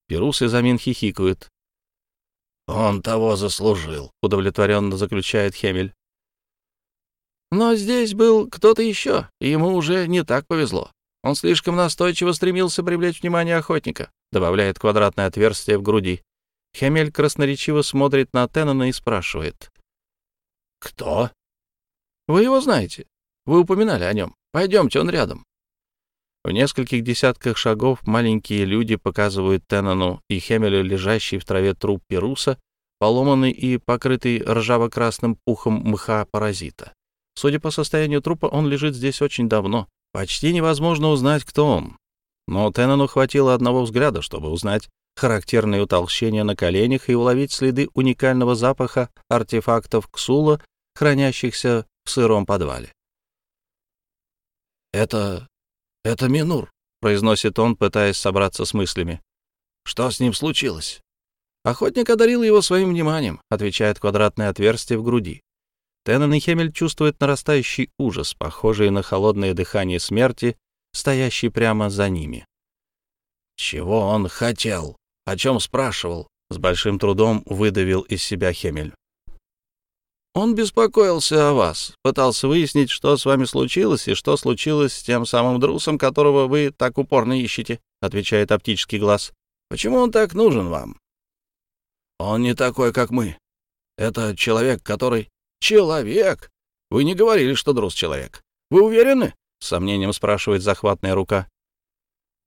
Перус и Замин хихикают. «Он того заслужил», — удовлетворенно заключает Хемель. «Но здесь был кто-то еще, и ему уже не так повезло. Он слишком настойчиво стремился привлечь внимание охотника», — добавляет квадратное отверстие в груди. Хемель красноречиво смотрит на Теннона и спрашивает. «Кто?» «Вы его знаете. Вы упоминали о нем. Пойдемте, он рядом». В нескольких десятках шагов маленькие люди показывают Теннону и Хемелю лежащий в траве труп Перуса, поломанный и покрытый ржаво-красным пухом мха паразита. Судя по состоянию трупа, он лежит здесь очень давно. Почти невозможно узнать, кто он. Но Теннону хватило одного взгляда, чтобы узнать, характерные утолщения на коленях и уловить следы уникального запаха артефактов Ксула, хранящихся в сыром подвале. «Это... это Минур», — произносит он, пытаясь собраться с мыслями. «Что с ним случилось?» «Охотник одарил его своим вниманием», — отвечает квадратное отверстие в груди. Теннон и Хемель чувствуют нарастающий ужас, похожий на холодное дыхание смерти, стоящий прямо за ними. «Чего он хотел?» «О чем спрашивал?» — с большим трудом выдавил из себя Хемель. «Он беспокоился о вас, пытался выяснить, что с вами случилось и что случилось с тем самым друсом, которого вы так упорно ищете», — отвечает оптический глаз. «Почему он так нужен вам?» «Он не такой, как мы. Это человек, который...» «Человек? Вы не говорили, что друс человек. Вы уверены?» — с сомнением спрашивает захватная рука.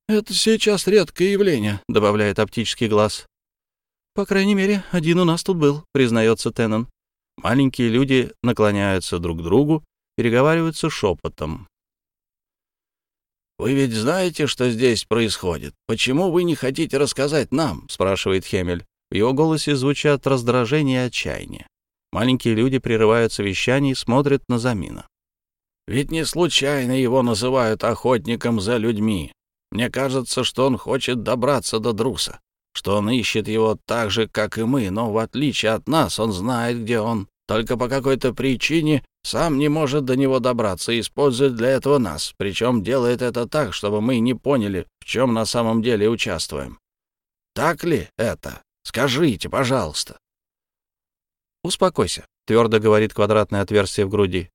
«Это сейчас редкое явление», — добавляет оптический глаз. «По крайней мере, один у нас тут был», — признается Теннон. Маленькие люди наклоняются друг к другу, переговариваются шепотом. «Вы ведь знаете, что здесь происходит? Почему вы не хотите рассказать нам?» — спрашивает Хемель. В его голосе звучат раздражение и отчаяние. Маленькие люди прерывают совещание и смотрят на Замина. «Ведь не случайно его называют охотником за людьми. Мне кажется, что он хочет добраться до Друса, что он ищет его так же, как и мы, но в отличие от нас он знает, где он. Только по какой-то причине сам не может до него добраться и использует для этого нас, причем делает это так, чтобы мы не поняли, в чем на самом деле участвуем. Так ли это? Скажите, пожалуйста. «Успокойся», — твердо говорит квадратное отверстие в груди.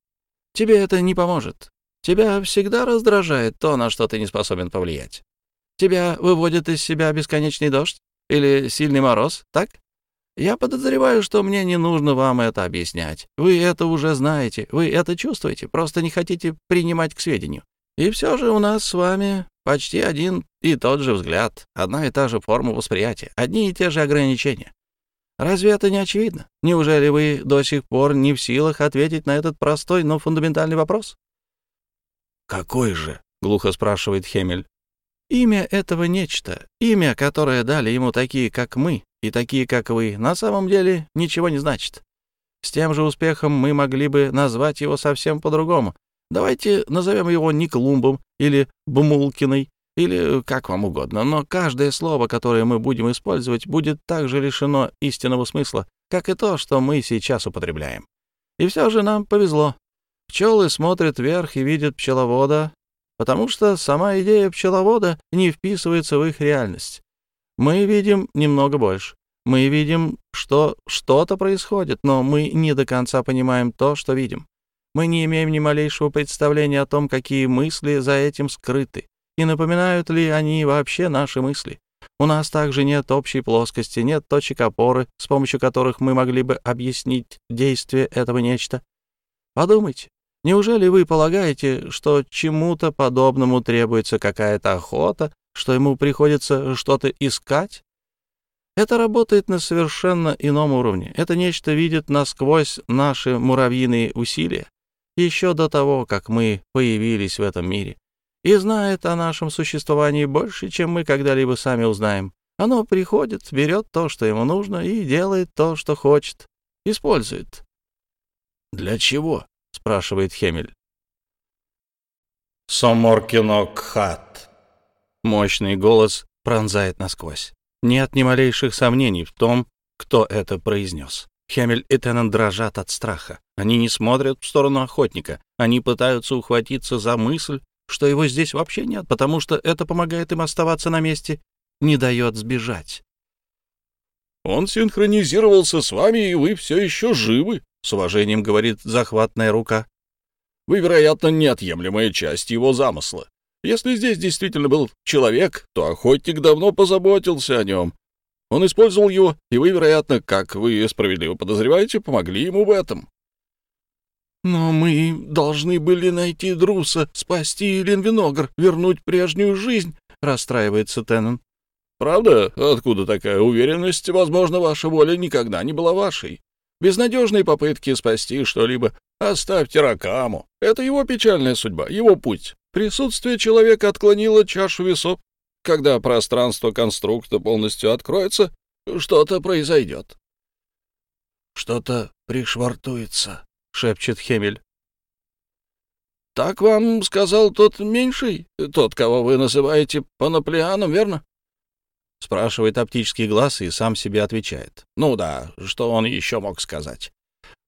«Тебе это не поможет. Тебя всегда раздражает то, на что ты не способен повлиять. Тебя выводит из себя бесконечный дождь или сильный мороз, так? Я подозреваю, что мне не нужно вам это объяснять. Вы это уже знаете, вы это чувствуете, просто не хотите принимать к сведению. И все же у нас с вами почти один и тот же взгляд, одна и та же форма восприятия, одни и те же ограничения. Разве это не очевидно? Неужели вы до сих пор не в силах ответить на этот простой, но фундаментальный вопрос? «Какой же?» — глухо спрашивает Хемель. Имя этого нечто, имя, которое дали ему такие, как мы, и такие, как вы, на самом деле ничего не значит. С тем же успехом мы могли бы назвать его совсем по-другому. Давайте назовем его Никлумбом или Бумулкиной, или как вам угодно, но каждое слово, которое мы будем использовать, будет также лишено истинного смысла, как и то, что мы сейчас употребляем. И все же нам повезло. Пчелы смотрят вверх и видят пчеловода, потому что сама идея пчеловода не вписывается в их реальность. Мы видим немного больше. Мы видим, что что-то происходит, но мы не до конца понимаем то, что видим. Мы не имеем ни малейшего представления о том, какие мысли за этим скрыты, и напоминают ли они вообще наши мысли. У нас также нет общей плоскости, нет точек опоры, с помощью которых мы могли бы объяснить действие этого нечто. Подумайте, Неужели вы полагаете, что чему-то подобному требуется какая-то охота, что ему приходится что-то искать? Это работает на совершенно ином уровне. Это нечто видит насквозь наши муравьиные усилия, еще до того, как мы появились в этом мире, и знает о нашем существовании больше, чем мы когда-либо сами узнаем. Оно приходит, берет то, что ему нужно, и делает то, что хочет, использует. Для чего? Спрашивает Хемель. Соморкинокхат. Мощный голос пронзает насквозь. Нет ни малейших сомнений в том, кто это произнес. Хемель и Теннон дрожат от страха. Они не смотрят в сторону охотника. Они пытаются ухватиться за мысль, что его здесь вообще нет, потому что это помогает им оставаться на месте, не дает сбежать. «Он синхронизировался с вами, и вы все еще живы», — с уважением говорит захватная рука. «Вы, вероятно, неотъемлемая часть его замысла. Если здесь действительно был человек, то охотник давно позаботился о нем. Он использовал его, и вы, вероятно, как вы справедливо подозреваете, помогли ему в этом». «Но мы должны были найти Друса, спасти Ленвиногр, вернуть прежнюю жизнь», — расстраивается Теннон. «Правда? Откуда такая уверенность? Возможно, ваша воля никогда не была вашей. Безнадежные попытки спасти что-либо оставьте Ракаму. Это его печальная судьба, его путь. Присутствие человека отклонило чашу весов. Когда пространство конструкта полностью откроется, что-то произойдет. «Что-то пришвартуется», — шепчет Хемель. «Так вам сказал тот меньший, тот, кого вы называете паноплеаном, верно?» — спрашивает оптический глаз и сам себе отвечает. «Ну да, что он еще мог сказать?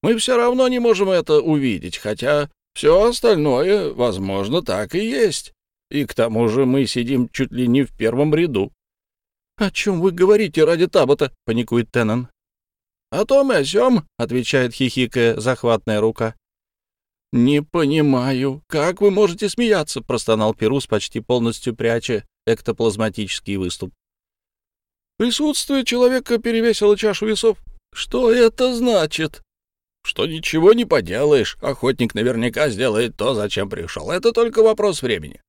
Мы все равно не можем это увидеть, хотя все остальное, возможно, так и есть. И к тому же мы сидим чуть ли не в первом ряду». «О чем вы говорите ради Табота?» — паникует Теннон. «О том и о сём», — отвечает хихикая захватная рука. «Не понимаю, как вы можете смеяться?» — простонал Перус, почти полностью пряча эктоплазматический выступ. Присутствие человека перевесило чашу весов. Что это значит? Что ничего не поделаешь. Охотник наверняка сделает то, зачем пришел. Это только вопрос времени.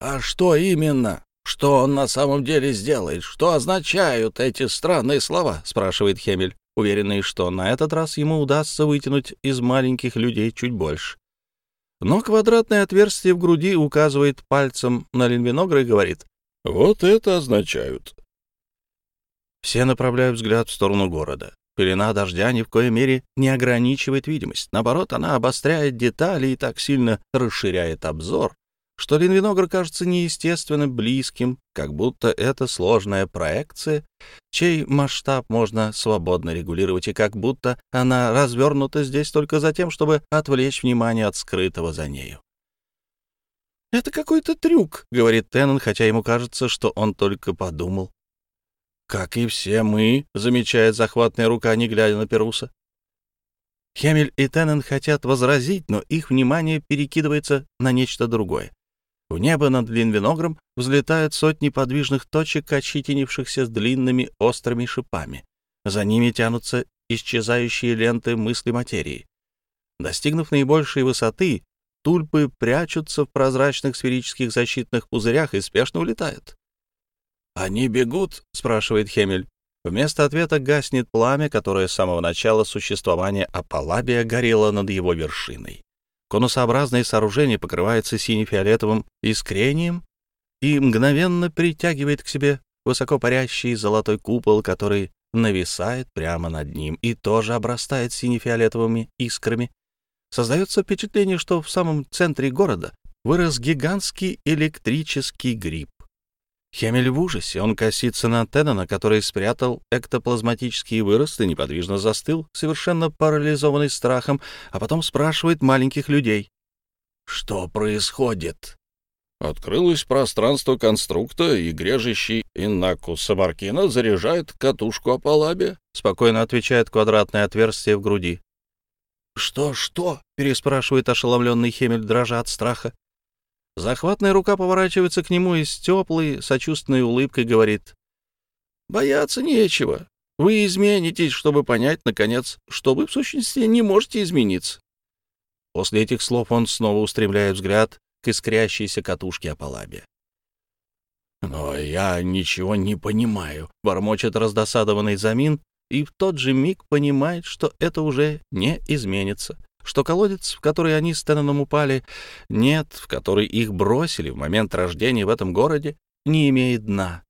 А что именно? Что он на самом деле сделает? Что означают эти странные слова? Спрашивает Хемель, уверенный, что на этот раз ему удастся вытянуть из маленьких людей чуть больше. Но квадратное отверстие в груди указывает пальцем на Линвиногра и говорит, «Вот это означают. Все направляют взгляд в сторону города. Пелена дождя ни в коей мере не ограничивает видимость. Наоборот, она обостряет детали и так сильно расширяет обзор, что Линвиногр кажется неестественно близким, как будто это сложная проекция, чей масштаб можно свободно регулировать, и как будто она развернута здесь только за тем, чтобы отвлечь внимание от скрытого за нею. «Это какой-то трюк», — говорит Теннон, хотя ему кажется, что он только подумал. «Как и все мы», — замечает захватная рука, не глядя на Перуса. Хемель и Теннен хотят возразить, но их внимание перекидывается на нечто другое. В небо над Линвиногром взлетают сотни подвижных точек, ощетинившихся с длинными острыми шипами. За ними тянутся исчезающие ленты мысли материи. Достигнув наибольшей высоты, тульпы прячутся в прозрачных сферических защитных пузырях и спешно улетают. «Они бегут?» — спрашивает Хемель. Вместо ответа гаснет пламя, которое с самого начала существования Апалабия горело над его вершиной. Конусообразное сооружение покрывается сине-фиолетовым искрением, и мгновенно притягивает к себе высоко парящий золотой купол, который нависает прямо над ним и тоже обрастает сине-фиолетовыми искрами. Создается впечатление, что в самом центре города вырос гигантский электрический гриб. Хемель в ужасе. Он косится на Теннона, который спрятал эктоплазматический вырост и неподвижно застыл, совершенно парализованный страхом, а потом спрашивает маленьких людей. «Что происходит?» Открылось пространство конструкта, и грежещий Иннаку Самаркина заряжает катушку Апалаби, — спокойно отвечает квадратное отверстие в груди. «Что, что?» — переспрашивает ошеломленный Хемель, дрожа от страха. Захватная рука поворачивается к нему и с теплой, сочувственной улыбкой говорит. «Бояться нечего. Вы изменитесь, чтобы понять, наконец, что вы, в сущности, не можете измениться». После этих слов он снова устремляет взгляд к искрящейся катушке Апалабия. «Но я ничего не понимаю», — бормочет раздосадованный Замин, и в тот же миг понимает, что это уже не изменится, что колодец, в который они с Тенноном упали, нет, в который их бросили в момент рождения в этом городе, не имеет дна,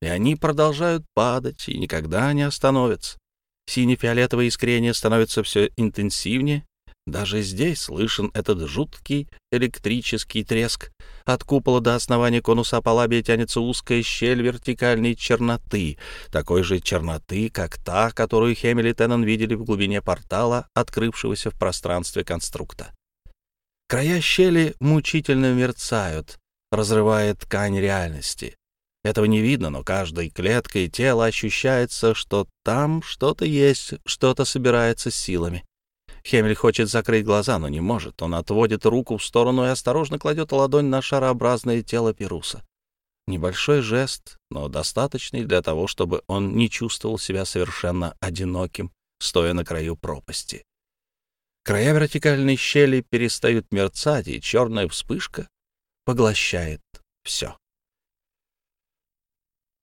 и они продолжают падать и никогда не остановятся. Сине-фиолетовое искрение становится все интенсивнее, даже здесь слышен этот жуткий электрический треск. От купола до основания конуса Палабия тянется узкая щель вертикальной черноты, такой же черноты, как та, которую Хемель и Теннон видели в глубине портала, открывшегося в пространстве конструкта. Края щели мучительно мерцают, разрывая ткань реальности. Этого не видно, но каждой клеткой тела ощущается, что там что-то есть, что-то собирается силами. Хемель хочет закрыть глаза, но не может. Он отводит руку в сторону и осторожно кладет ладонь на шарообразное тело Перуса. Небольшой жест, но достаточный для того, чтобы он не чувствовал себя совершенно одиноким, стоя на краю пропасти. Края вертикальной щели перестают мерцать, и черная вспышка поглощает все.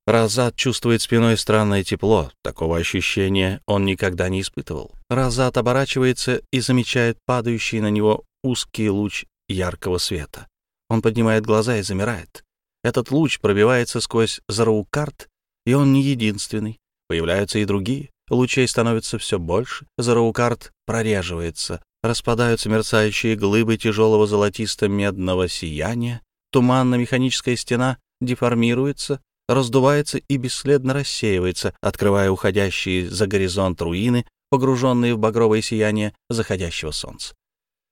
Разат чувствует спиной странное тепло. Такого ощущения он никогда не испытывал. Разат оборачивается и замечает падающий на него узкий луч яркого света. Он поднимает глаза и замирает. Этот луч пробивается сквозь Зараукарт, и он не единственный. Появляются и другие. Лучей становится все больше. Зараукарт прореживается. Распадаются мерцающие глыбы тяжелого золотисто-медного сияния. Туманно-механическая стена деформируется, раздувается и бесследно рассеивается, открывая уходящие за горизонт руины, погруженные в багровое сияние заходящего солнца.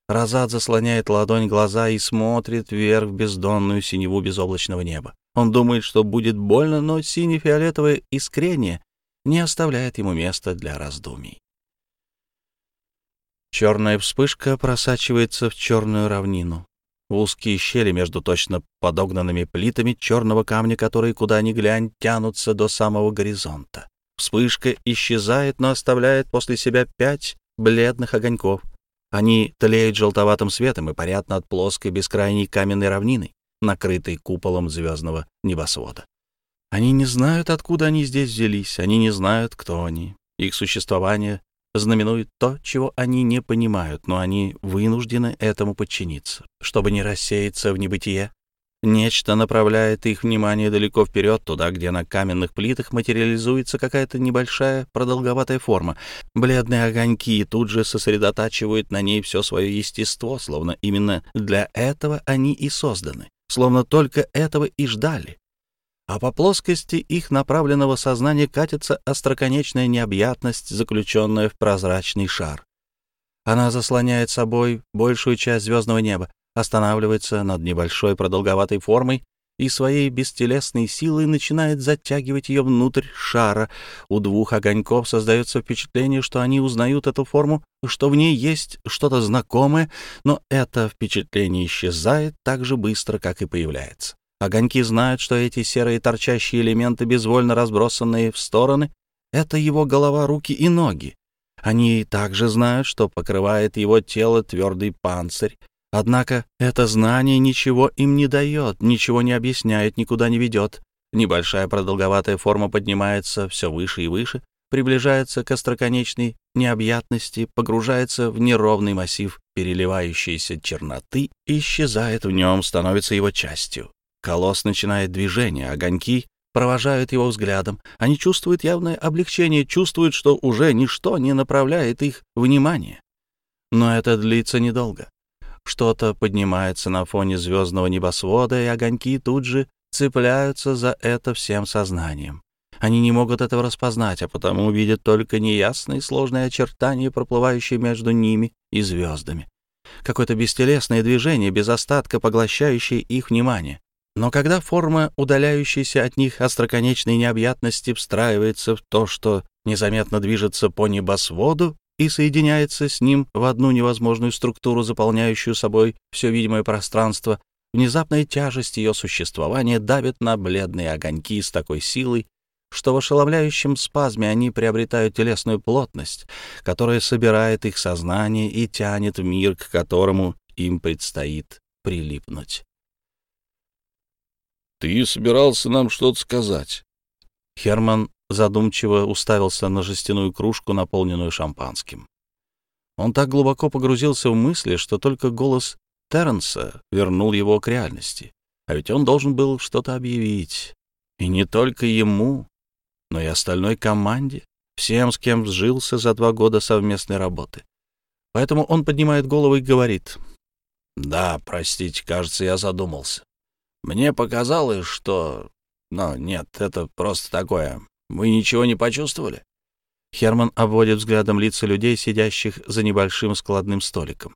Разад заслоняет ладонь глаза и смотрит вверх в бездонную синеву безоблачного неба. Он думает, что будет больно, но сине-фиолетовое искрение не оставляет ему места для раздумий. Черная вспышка просачивается в черную равнину узкие щели между точно подогнанными плитами черного камня, которые, куда ни глянь, тянутся до самого горизонта. Вспышка исчезает, но оставляет после себя пять бледных огоньков. Они тлеют желтоватым светом и парят над плоской бескрайней каменной равниной, накрытой куполом звездного небосвода. Они не знают, откуда они здесь взялись, они не знают, кто они. Их существование знаменует то, чего они не понимают, но они вынуждены этому подчиниться, чтобы не рассеяться в небытие. Нечто направляет их внимание далеко вперед, туда, где на каменных плитах материализуется какая-то небольшая продолговатая форма. Бледные огоньки тут же сосредотачивают на ней все свое естество, словно именно для этого они и созданы, словно только этого и ждали а по плоскости их направленного сознания катится остроконечная необъятность, заключенная в прозрачный шар. Она заслоняет собой большую часть звездного неба, останавливается над небольшой продолговатой формой и своей бестелесной силой начинает затягивать ее внутрь шара. У двух огоньков создается впечатление, что они узнают эту форму, что в ней есть что-то знакомое, но это впечатление исчезает так же быстро, как и появляется. Огоньки знают, что эти серые торчащие элементы, безвольно разбросанные в стороны, это его голова, руки и ноги. Они также знают, что покрывает его тело твердый панцирь. Однако это знание ничего им не дает, ничего не объясняет, никуда не ведет. Небольшая продолговатая форма поднимается все выше и выше, приближается к остроконечной необъятности, погружается в неровный массив переливающейся черноты, исчезает в нем, становится его частью. Колосс начинает движение, огоньки провожают его взглядом. Они чувствуют явное облегчение, чувствуют, что уже ничто не направляет их внимание. Но это длится недолго. Что-то поднимается на фоне звездного небосвода, и огоньки тут же цепляются за это всем сознанием. Они не могут этого распознать, а потому видят только неясные сложные очертания, проплывающие между ними и звездами. Какое-то бестелесное движение, без остатка поглощающее их внимание. Но когда форма удаляющейся от них остроконечной необъятности встраивается в то, что незаметно движется по небосводу и соединяется с ним в одну невозможную структуру, заполняющую собой все видимое пространство, внезапная тяжесть ее существования давит на бледные огоньки с такой силой, что в ошеломляющем спазме они приобретают телесную плотность, которая собирает их сознание и тянет в мир, к которому им предстоит прилипнуть. «Ты собирался нам что-то сказать?» Херман задумчиво уставился на жестяную кружку, наполненную шампанским. Он так глубоко погрузился в мысли, что только голос Терренса вернул его к реальности. А ведь он должен был что-то объявить. И не только ему, но и остальной команде, всем, с кем сжился за два года совместной работы. Поэтому он поднимает голову и говорит. «Да, простите, кажется, я задумался. Мне показалось, что... Но нет, это просто такое. Вы ничего не почувствовали?» Херман обводит взглядом лица людей, сидящих за небольшим складным столиком.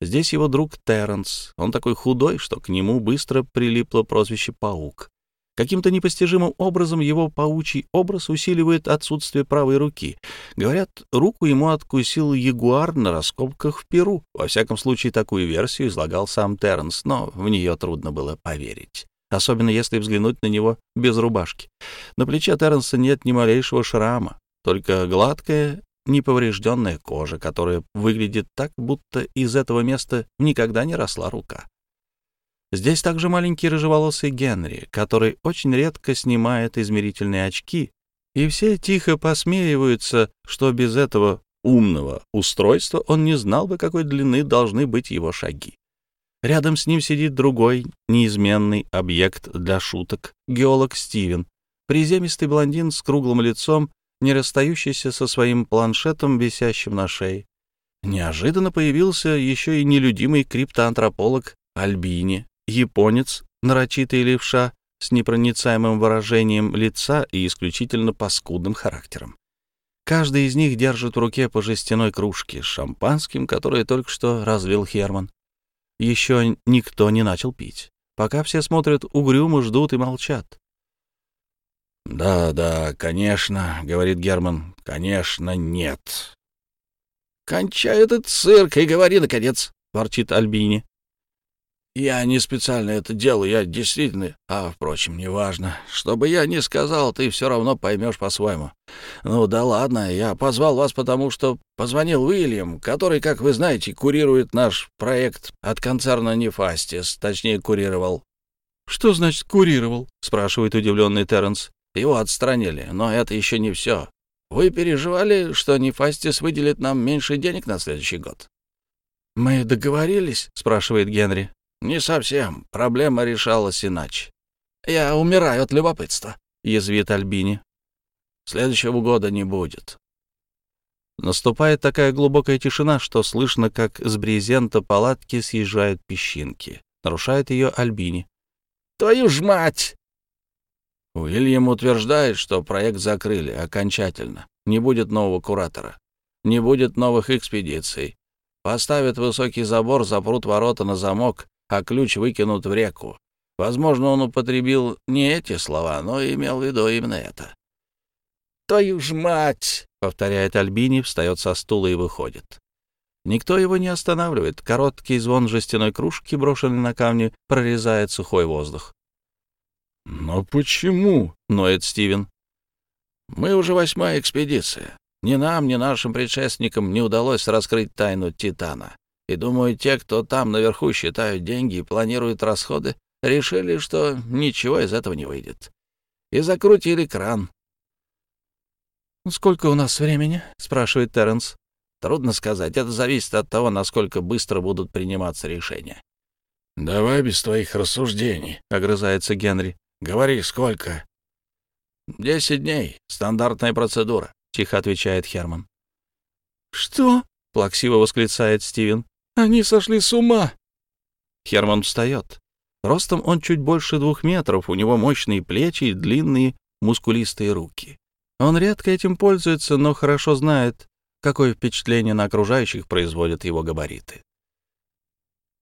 Здесь его друг Терренс. Он такой худой, что к нему быстро прилипло прозвище «Паук». Каким-то непостижимым образом его паучий образ усиливает отсутствие правой руки. Говорят, руку ему откусил ягуар на раскопках в Перу. Во всяком случае, такую версию излагал сам Терренс, но в нее трудно было поверить. Особенно если взглянуть на него без рубашки. На плече Терренса нет ни малейшего шрама, только гладкая, неповрежденная кожа, которая выглядит так, будто из этого места никогда не росла рука. Здесь также маленький рыжеволосый Генри, который очень редко снимает измерительные очки, и все тихо посмеиваются, что без этого умного устройства он не знал бы, какой длины должны быть его шаги. Рядом с ним сидит другой, неизменный объект для шуток, геолог Стивен, приземистый блондин с круглым лицом, не расстающийся со своим планшетом, висящим на шее. Неожиданно появился еще и нелюдимый криптоантрополог Альбини, японец, нарочитый левша, с непроницаемым выражением лица и исключительно паскудным характером. Каждый из них держит в руке по жестяной кружке с шампанским, которое только что разлил Херман. Еще никто не начал пить. Пока все смотрят угрюмо, ждут и молчат. «Да, да, конечно», — говорит Герман, — «конечно, нет». «Кончай этот цирк и говори, наконец», — ворчит Альбини. Я не специально это делаю, я действительно... А, впрочем, неважно. Что бы я ни сказал, ты все равно поймешь по-своему. Ну да ладно, я позвал вас потому, что позвонил Уильям, который, как вы знаете, курирует наш проект от концерна Нефастис, точнее, курировал. «Что значит «курировал»?» — спрашивает удивленный Терренс. Его отстранили, но это еще не все. Вы переживали, что Нефастис выделит нам меньше денег на следующий год? «Мы договорились?» — спрашивает Генри. «Не совсем. Проблема решалась иначе. Я умираю от любопытства», — язвит Альбини. «Следующего года не будет». Наступает такая глубокая тишина, что слышно, как с брезента палатки съезжают песчинки. Нарушает ее Альбини. «Твою ж мать!» Уильям утверждает, что проект закрыли окончательно. Не будет нового куратора. Не будет новых экспедиций. Поставят высокий забор, запрут ворота на замок, а ключ выкинут в реку. Возможно, он употребил не эти слова, но имел в виду именно это. «Твою ж мать!» — повторяет Альбини, встает со стула и выходит. Никто его не останавливает. Короткий звон жестяной кружки, брошенный на камни, прорезает сухой воздух. «Но почему?» — ноет Стивен. «Мы уже восьмая экспедиция. Ни нам, ни нашим предшественникам не удалось раскрыть тайну Титана. И думаю, те, кто там наверху считают деньги и планируют расходы, решили, что ничего из этого не выйдет. И закрутили кран. «Сколько у нас времени?» — спрашивает Терренс. Трудно сказать. Это зависит от того, насколько быстро будут приниматься решения. «Давай без твоих рассуждений», — огрызается Генри. «Говори, сколько?» «Десять дней. Стандартная процедура», — тихо отвечает Херман. «Что?» — плаксиво восклицает Стивен. «Они сошли с ума!» Херман встает. Ростом он чуть больше двух метров, у него мощные плечи и длинные мускулистые руки. Он редко этим пользуется, но хорошо знает, какое впечатление на окружающих производят его габариты.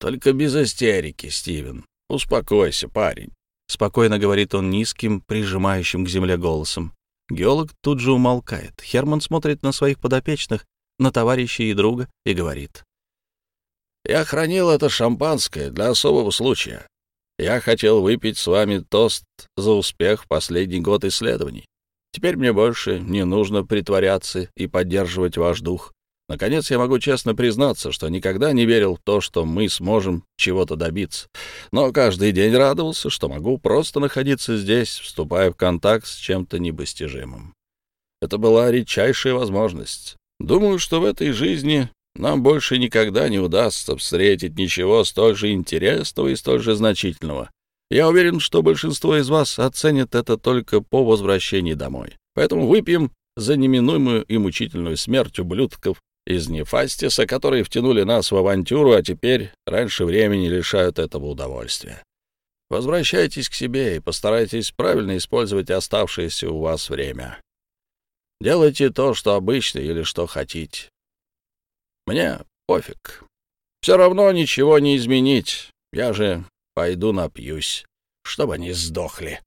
«Только без истерики, Стивен. Успокойся, парень», — спокойно говорит он низким, прижимающим к земле голосом. Геолог тут же умолкает. Херман смотрит на своих подопечных, на товарища и друга, и говорит. «Я хранил это шампанское для особого случая. Я хотел выпить с вами тост за успех в последний год исследований. Теперь мне больше не нужно притворяться и поддерживать ваш дух. Наконец, я могу честно признаться, что никогда не верил в то, что мы сможем чего-то добиться. Но каждый день радовался, что могу просто находиться здесь, вступая в контакт с чем-то непостижимым. Это была редчайшая возможность. Думаю, что в этой жизни нам больше никогда не удастся встретить ничего столь же интересного и столь же значительного. Я уверен, что большинство из вас оценит это только по возвращении домой. Поэтому выпьем за неминуемую и мучительную смерть ублюдков из Нефастиса, которые втянули нас в авантюру, а теперь раньше времени лишают этого удовольствия. Возвращайтесь к себе и постарайтесь правильно использовать оставшееся у вас время. Делайте то, что обычно или что хотите. Мне пофиг. Все равно ничего не изменить. Я же пойду напьюсь, чтобы они сдохли.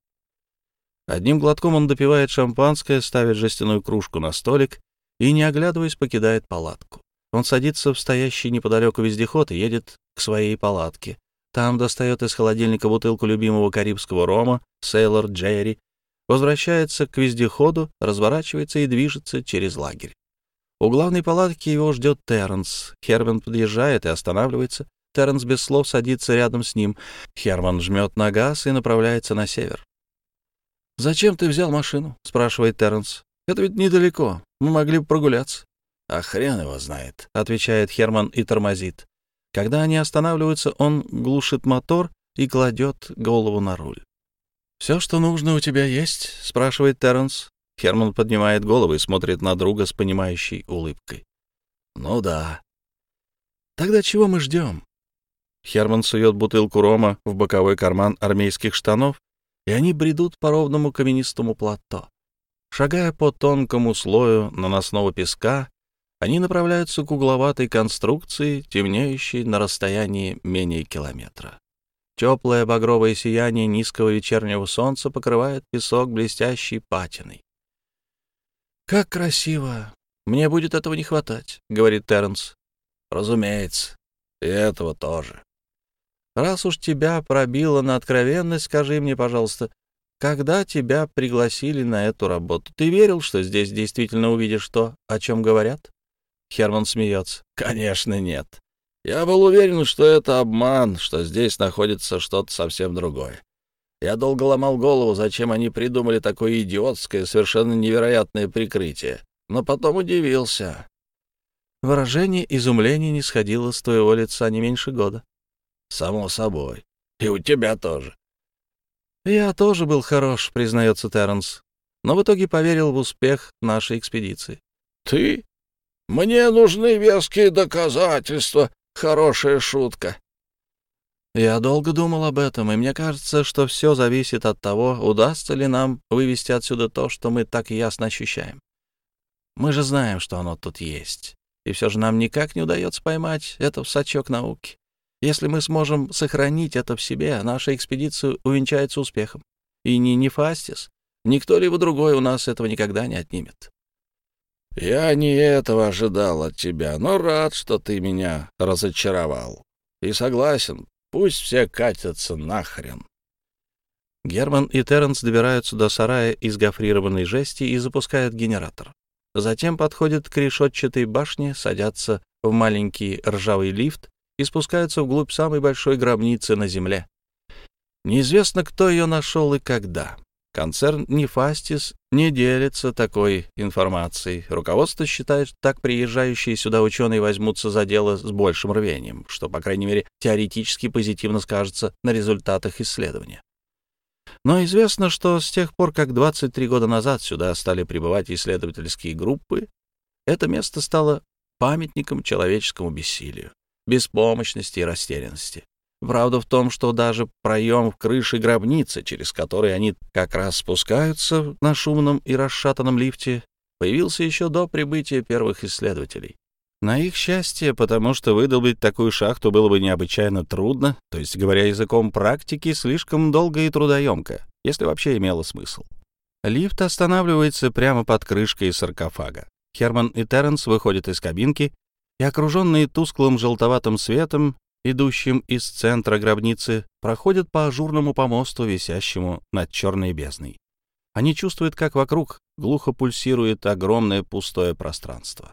Одним глотком он допивает шампанское, ставит жестяную кружку на столик и, не оглядываясь, покидает палатку. Он садится в стоящий неподалеку вездеход и едет к своей палатке. Там достает из холодильника бутылку любимого карибского рома «Сейлор Джерри», возвращается к вездеходу, разворачивается и движется через лагерь. У главной палатки его ждет Терренс. Херман подъезжает и останавливается. Терренс без слов садится рядом с ним. Херман жмет на газ и направляется на север. «Зачем ты взял машину?» — спрашивает Терренс. «Это ведь недалеко. Мы могли бы прогуляться». «А хрен его знает», — отвечает Херман и тормозит. Когда они останавливаются, он глушит мотор и кладет голову на руль. «Все, что нужно, у тебя есть?» — спрашивает Терренс. Херман поднимает голову и смотрит на друга с понимающей улыбкой. «Ну да». «Тогда чего мы ждем?» Херман сует бутылку рома в боковой карман армейских штанов, и они бредут по ровному каменистому плато. Шагая по тонкому слою наносного песка, они направляются к угловатой конструкции, темнеющей на расстоянии менее километра. Теплое багровое сияние низкого вечернего солнца покрывает песок блестящей патиной. «Как красиво! Мне будет этого не хватать», — говорит Терренс. «Разумеется, и этого тоже». «Раз уж тебя пробило на откровенность, скажи мне, пожалуйста, когда тебя пригласили на эту работу, ты верил, что здесь действительно увидишь то, о чем говорят?» Херман смеется. «Конечно нет. Я был уверен, что это обман, что здесь находится что-то совсем другое. Я долго ломал голову, зачем они придумали такое идиотское, совершенно невероятное прикрытие. Но потом удивился. Выражение изумления не сходило с твоего лица не меньше года. Само собой. И у тебя тоже. Я тоже был хорош, признается Терренс, но в итоге поверил в успех нашей экспедиции. Ты? Мне нужны веские доказательства. Хорошая шутка. Я долго думал об этом, и мне кажется, что все зависит от того, удастся ли нам вывести отсюда то, что мы так ясно ощущаем. Мы же знаем, что оно тут есть, и все же нам никак не удается поймать это в сачок науки. Если мы сможем сохранить это в себе, наша экспедиция увенчается успехом. И ни Нефастис, ни кто-либо другой у нас этого никогда не отнимет. Я не этого ожидал от тебя, но рад, что ты меня разочаровал. И согласен, Пусть все катятся нахрен. Герман и Терренс добираются до сарая из гофрированной жести и запускают генератор. Затем подходят к решетчатой башне, садятся в маленький ржавый лифт и спускаются вглубь самой большой гробницы на земле. Неизвестно, кто ее нашел и когда. Концерн Нефастис не делится такой информацией. Руководство считает, что так приезжающие сюда ученые возьмутся за дело с большим рвением, что, по крайней мере, теоретически позитивно скажется на результатах исследования. Но известно, что с тех пор, как 23 года назад сюда стали прибывать исследовательские группы, это место стало памятником человеческому бессилию, беспомощности и растерянности. Правда в том, что даже проем в крыше гробницы, через который они как раз спускаются на шумном и расшатанном лифте, появился еще до прибытия первых исследователей. На их счастье, потому что выдолбить такую шахту было бы необычайно трудно, то есть, говоря языком практики, слишком долго и трудоемко, если вообще имело смысл. Лифт останавливается прямо под крышкой саркофага. Херман и Терренс выходят из кабинки и, окруженные тусклым желтоватым светом, идущим из центра гробницы, проходят по ажурному помосту, висящему над черной бездной. Они чувствуют, как вокруг глухо пульсирует огромное пустое пространство.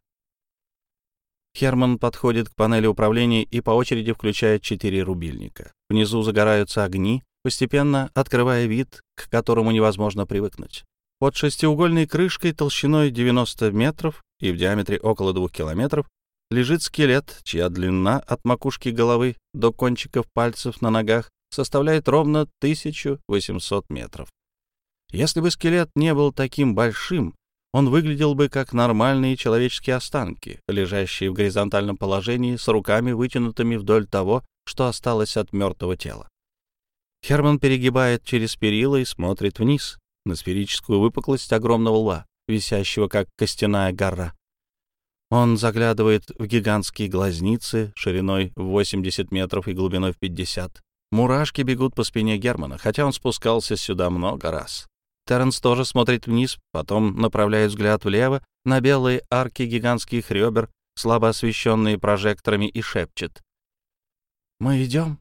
Херман подходит к панели управления и по очереди включает четыре рубильника. Внизу загораются огни, постепенно открывая вид, к которому невозможно привыкнуть. Под шестиугольной крышкой толщиной 90 метров и в диаметре около двух километров лежит скелет, чья длина от макушки головы до кончиков пальцев на ногах составляет ровно 1800 метров. Если бы скелет не был таким большим, он выглядел бы как нормальные человеческие останки, лежащие в горизонтальном положении с руками вытянутыми вдоль того, что осталось от мертвого тела. Херман перегибает через перила и смотрит вниз, на сферическую выпуклость огромного лба, висящего как костяная гора. Он заглядывает в гигантские глазницы шириной в 80 метров и глубиной в 50. Мурашки бегут по спине Германа, хотя он спускался сюда много раз. Терренс тоже смотрит вниз, потом направляет взгляд влево на белые арки гигантских ребер, слабо освещенные прожекторами, и шепчет. «Мы идем?»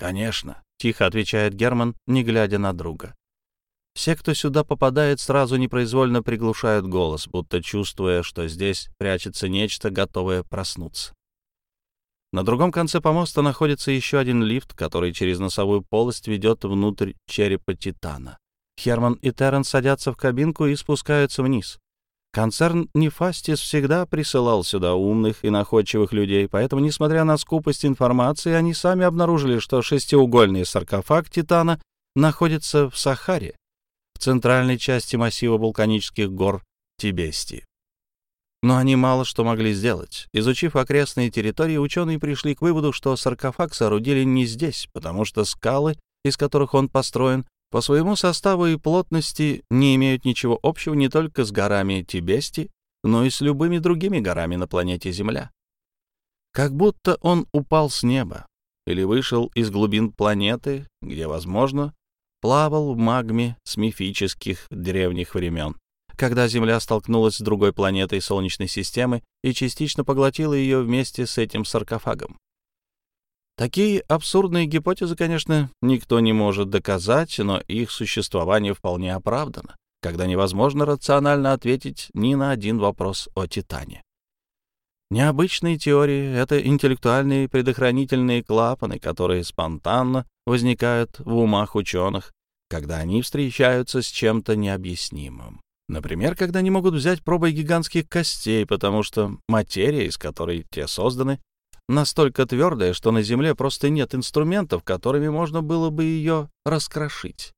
«Конечно», — тихо отвечает Герман, не глядя на друга. Все, кто сюда попадает, сразу непроизвольно приглушают голос, будто чувствуя, что здесь прячется нечто, готовое проснуться. На другом конце помоста находится еще один лифт, который через носовую полость ведет внутрь черепа Титана. Херман и Террен садятся в кабинку и спускаются вниз. Концерн Нефастис всегда присылал сюда умных и находчивых людей, поэтому, несмотря на скупость информации, они сами обнаружили, что шестиугольный саркофаг Титана находится в Сахаре, в центральной части массива вулканических гор Тибести. Но они мало что могли сделать. Изучив окрестные территории, ученые пришли к выводу, что саркофаг соорудили не здесь, потому что скалы, из которых он построен, по своему составу и плотности не имеют ничего общего не только с горами Тибести, но и с любыми другими горами на планете Земля. Как будто он упал с неба или вышел из глубин планеты, где, возможно, плавал в магме с мифических древних времен, когда Земля столкнулась с другой планетой Солнечной системы и частично поглотила ее вместе с этим саркофагом. Такие абсурдные гипотезы, конечно, никто не может доказать, но их существование вполне оправдано, когда невозможно рационально ответить ни на один вопрос о Титане. Необычные теории — это интеллектуальные предохранительные клапаны, которые спонтанно возникают в умах ученых, когда они встречаются с чем-то необъяснимым. Например, когда не могут взять пробой гигантских костей, потому что материя, из которой те созданы, настолько твердая, что на Земле просто нет инструментов, которыми можно было бы ее раскрошить.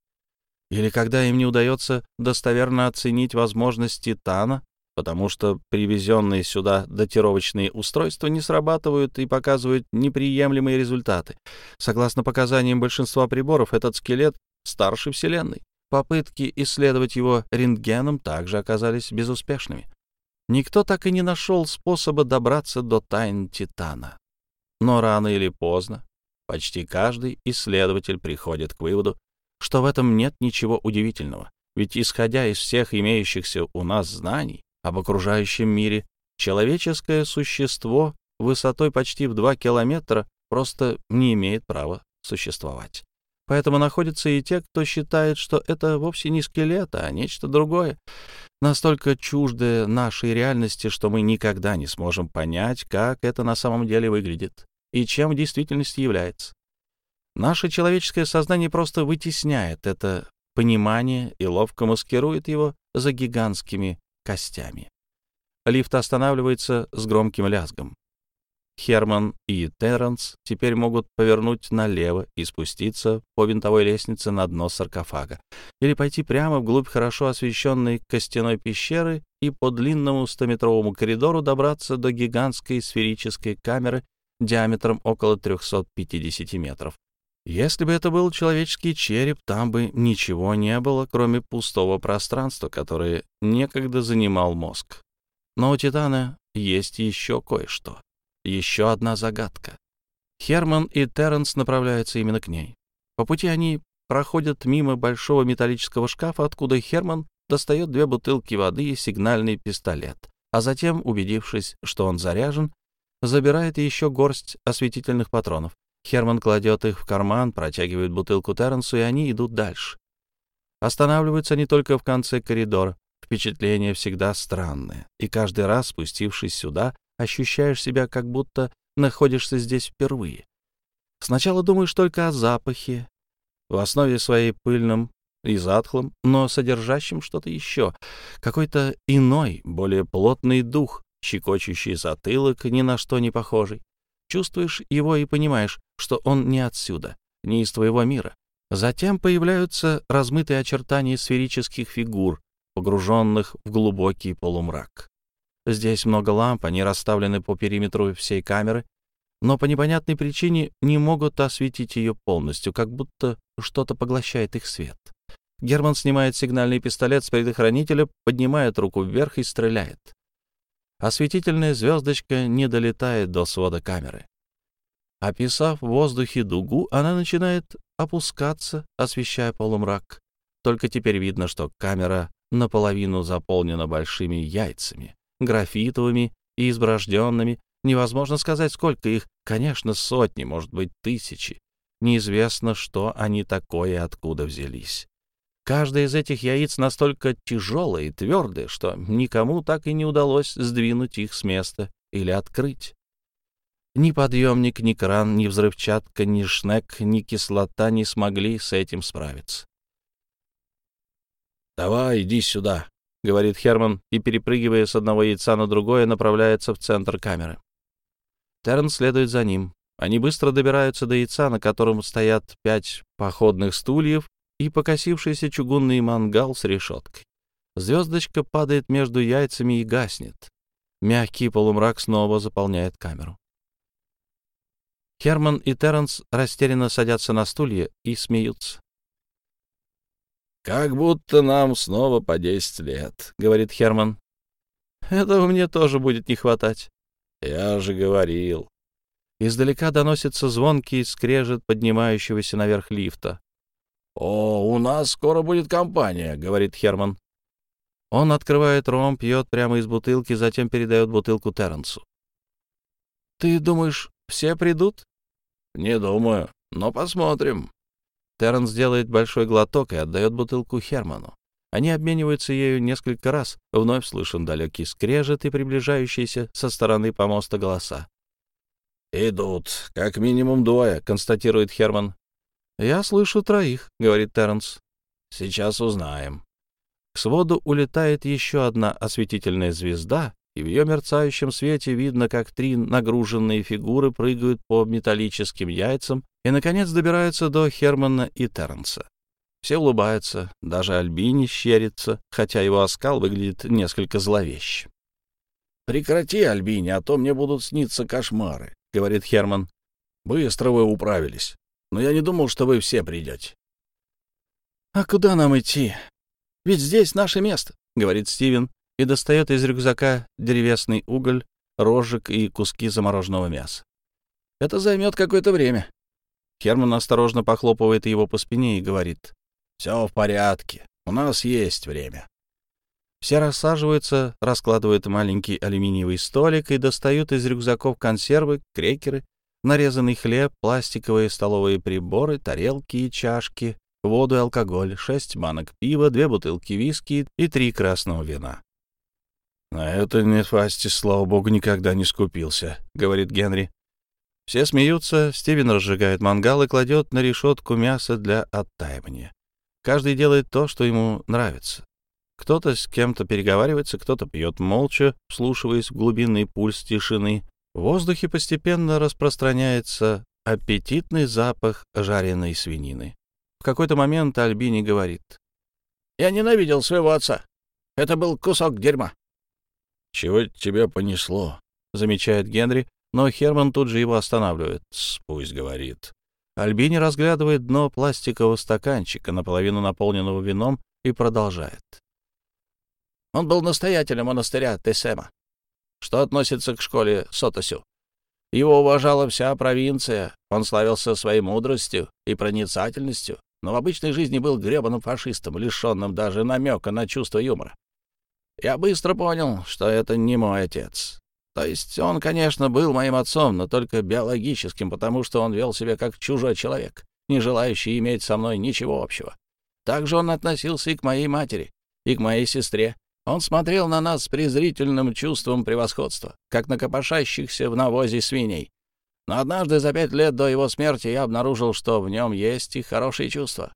Или когда им не удается достоверно оценить возможность Титана, потому что привезенные сюда датировочные устройства не срабатывают и показывают неприемлемые результаты. Согласно показаниям большинства приборов, этот скелет старшей Вселенной. Попытки исследовать его рентгеном также оказались безуспешными. Никто так и не нашел способа добраться до тайн Титана. Но рано или поздно почти каждый исследователь приходит к выводу, что в этом нет ничего удивительного, ведь исходя из всех имеющихся у нас знаний об окружающем мире, человеческое существо высотой почти в 2 километра просто не имеет права существовать. Поэтому находятся и те, кто считает, что это вовсе не скелет, а нечто другое, настолько чуждое нашей реальности, что мы никогда не сможем понять, как это на самом деле выглядит и чем в действительности является. Наше человеческое сознание просто вытесняет это понимание и ловко маскирует его за гигантскими костями. Лифт останавливается с громким лязгом. Херман и Терренс теперь могут повернуть налево и спуститься по винтовой лестнице на дно саркофага, или пойти прямо вглубь хорошо освещенной костяной пещеры и по длинному стометровому коридору добраться до гигантской сферической камеры диаметром около 350 метров. Если бы это был человеческий череп, там бы ничего не было, кроме пустого пространства, которое некогда занимал мозг. Но у Титана есть еще кое-что. Еще одна загадка. Херман и Терренс направляются именно к ней. По пути они проходят мимо большого металлического шкафа, откуда Херман достает две бутылки воды и сигнальный пистолет, а затем, убедившись, что он заряжен, забирает еще горсть осветительных патронов. Херман кладет их в карман, протягивает бутылку Терренсу, и они идут дальше. Останавливаются они только в конце коридора. Впечатление всегда странное, и каждый раз, спустившись сюда, ощущаешь себя, как будто находишься здесь впервые. Сначала думаешь только о запахе, в основе своей пыльном и затхлым, но содержащим что-то еще, какой-то иной, более плотный дух, щекочущий затылок, ни на что не похожий. Чувствуешь его и понимаешь, что он не отсюда, не из твоего мира. Затем появляются размытые очертания сферических фигур, погруженных в глубокий полумрак. Здесь много ламп, они расставлены по периметру всей камеры, но по непонятной причине не могут осветить ее полностью, как будто что-то поглощает их свет. Герман снимает сигнальный пистолет с предохранителя, поднимает руку вверх и стреляет. Осветительная звездочка не долетает до свода камеры. Описав в воздухе дугу, она начинает опускаться, освещая полумрак. Только теперь видно, что камера наполовину заполнена большими яйцами графитовыми и изброжденными. Невозможно сказать, сколько их. Конечно, сотни, может быть, тысячи. Неизвестно, что они такое и откуда взялись. Каждое из этих яиц настолько тяжелое и твердое, что никому так и не удалось сдвинуть их с места или открыть. Ни подъемник, ни кран, ни взрывчатка, ни шнек, ни кислота не смогли с этим справиться. «Давай, иди сюда», — говорит Херман и, перепрыгивая с одного яйца на другое, направляется в центр камеры. Терн следует за ним. Они быстро добираются до яйца, на котором стоят пять походных стульев и покосившийся чугунный мангал с решеткой. Звездочка падает между яйцами и гаснет. Мягкий полумрак снова заполняет камеру. Херман и Терренс растерянно садятся на стулья и смеются. «Как будто нам снова по десять лет», — говорит Херман. «Этого мне тоже будет не хватать». «Я же говорил». Издалека доносится звонкий скрежет поднимающегося наверх лифта. «О, у нас скоро будет компания», — говорит Херман. Он открывает ром, пьет прямо из бутылки, затем передает бутылку Терренсу. «Ты думаешь, все придут?» «Не думаю, но посмотрим». Терренс делает большой глоток и отдает бутылку Херману. Они обмениваются ею несколько раз. Вновь слышен далекий скрежет и приближающиеся со стороны помоста голоса. «Идут. Как минимум двое», — констатирует Херман. «Я слышу троих», — говорит Терренс. «Сейчас узнаем». К своду улетает еще одна осветительная звезда, и в ее мерцающем свете видно, как три нагруженные фигуры прыгают по металлическим яйцам и, наконец, добираются до Хермана и Терренса. Все улыбаются, даже Альбини щерится, хотя его оскал выглядит несколько зловеще. «Прекрати, Альбини, а то мне будут сниться кошмары», — говорит Херман. «Быстро вы управились, но я не думал, что вы все придете». «А куда нам идти? Ведь здесь наше место», — говорит Стивен, и достает из рюкзака деревесный уголь, рожек и куски замороженного мяса. «Это займет какое-то время». Херман осторожно похлопывает его по спине и говорит. «Все в порядке. У нас есть время». Все рассаживаются, раскладывают маленький алюминиевый столик и достают из рюкзаков консервы, крекеры, нарезанный хлеб, пластиковые столовые приборы, тарелки и чашки, воду и алкоголь, шесть банок пива, две бутылки виски и три красного вина. «На это Нефасти, слава богу, никогда не скупился», — говорит Генри. Все смеются, Стивен разжигает мангал и кладет на решетку мясо для оттаивания. Каждый делает то, что ему нравится. Кто-то с кем-то переговаривается, кто-то пьет молча, вслушиваясь в глубинный пульс тишины. В воздухе постепенно распространяется аппетитный запах жареной свинины. В какой-то момент Альбини говорит. «Я ненавидел своего отца. Это был кусок дерьма». «Чего тебя понесло?» — замечает Генри, но Херман тут же его останавливает. «Пусть говорит». Альбини разглядывает дно пластикового стаканчика, наполовину наполненного вином, и продолжает. Он был настоятелем монастыря Тесема, что относится к школе Сотосю. Его уважала вся провинция, он славился своей мудростью и проницательностью, но в обычной жизни был гребаным фашистом, лишенным даже намека на чувство юмора. Я быстро понял, что это не мой отец. То есть он, конечно, был моим отцом, но только биологическим, потому что он вел себя как чужой человек, не желающий иметь со мной ничего общего. Также он относился и к моей матери, и к моей сестре, он смотрел на нас с презрительным чувством превосходства, как на копошащихся в навозе свиней. Но однажды за пять лет до его смерти я обнаружил, что в нем есть и хорошие чувства.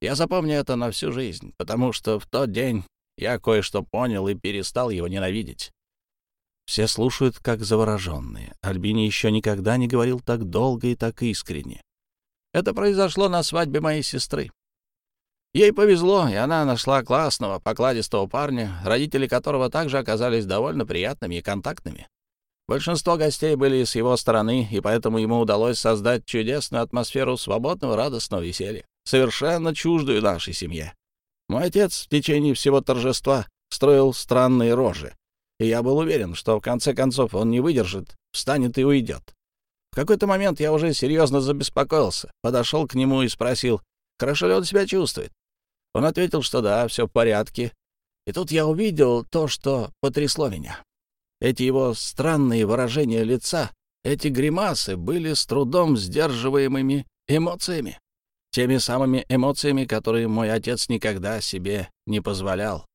Я запомню это на всю жизнь, потому что в тот день я кое-что понял и перестал его ненавидеть. Все слушают, как завороженные. Альбини еще никогда не говорил так долго и так искренне. Это произошло на свадьбе моей сестры. Ей повезло, и она нашла классного, покладистого парня, родители которого также оказались довольно приятными и контактными. Большинство гостей были с его стороны, и поэтому ему удалось создать чудесную атмосферу свободного, радостного веселья, совершенно чуждую нашей семье. Мой отец в течение всего торжества строил странные рожи, и я был уверен, что в конце концов он не выдержит, встанет и уйдет. В какой-то момент я уже серьезно забеспокоился, подошел к нему и спросил, хорошо ли он себя чувствует. Он ответил, что да, все в порядке. И тут я увидел то, что потрясло меня. Эти его странные выражения лица, эти гримасы были с трудом сдерживаемыми эмоциями. Теми самыми эмоциями, которые мой отец никогда себе не позволял.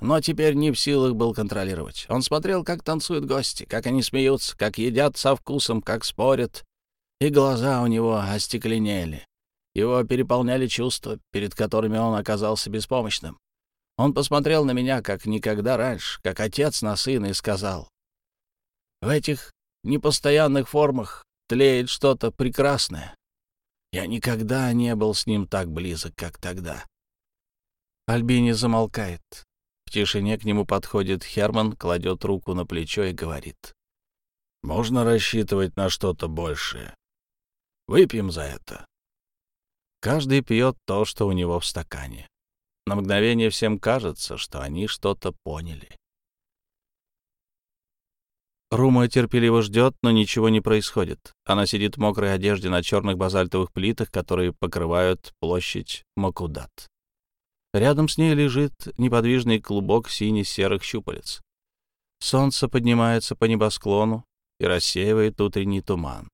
Но теперь не в силах был контролировать. Он смотрел, как танцуют гости, как они смеются, как едят со вкусом, как спорят. И глаза у него остекленели. Его переполняли чувства, перед которыми он оказался беспомощным. Он посмотрел на меня, как никогда раньше, как отец на сына, и сказал, «В этих непостоянных формах тлеет что-то прекрасное. Я никогда не был с ним так близок, как тогда». Альбини замолкает. В тишине к нему подходит Херман, кладет руку на плечо и говорит, «Можно рассчитывать на что-то большее. Выпьем за это». Каждый пьет то, что у него в стакане. На мгновение всем кажется, что они что-то поняли. Рума терпеливо ждет, но ничего не происходит. Она сидит в мокрой одежде на черных базальтовых плитах, которые покрывают площадь Макудат. Рядом с ней лежит неподвижный клубок сине-серых щупалец. Солнце поднимается по небосклону и рассеивает утренний туман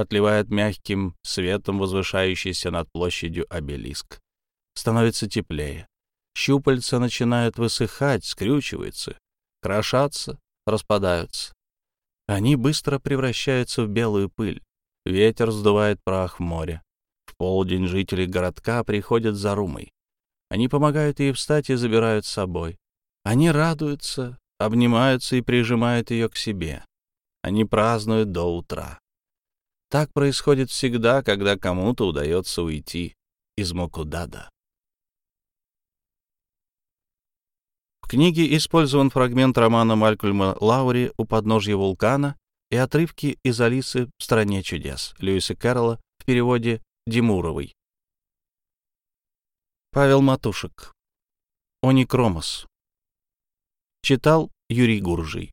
отливает мягким светом возвышающийся над площадью обелиск. Становится теплее. Щупальца начинают высыхать, скрючиваются, крошатся, распадаются. Они быстро превращаются в белую пыль. Ветер сдувает прах в море. В полдень жители городка приходят за Румой. Они помогают ей встать и забирают с собой. Они радуются, обнимаются и прижимают ее к себе. Они празднуют до утра. Так происходит всегда, когда кому-то удается уйти из Мокудада. В книге использован фрагмент романа Малькольма Лаури «У подножья вулкана» и отрывки из «Алисы в стране чудес» Льюиса Кэрролла в переводе Димуровой. Павел Матушек. Оникромос. Читал Юрий Гуржий.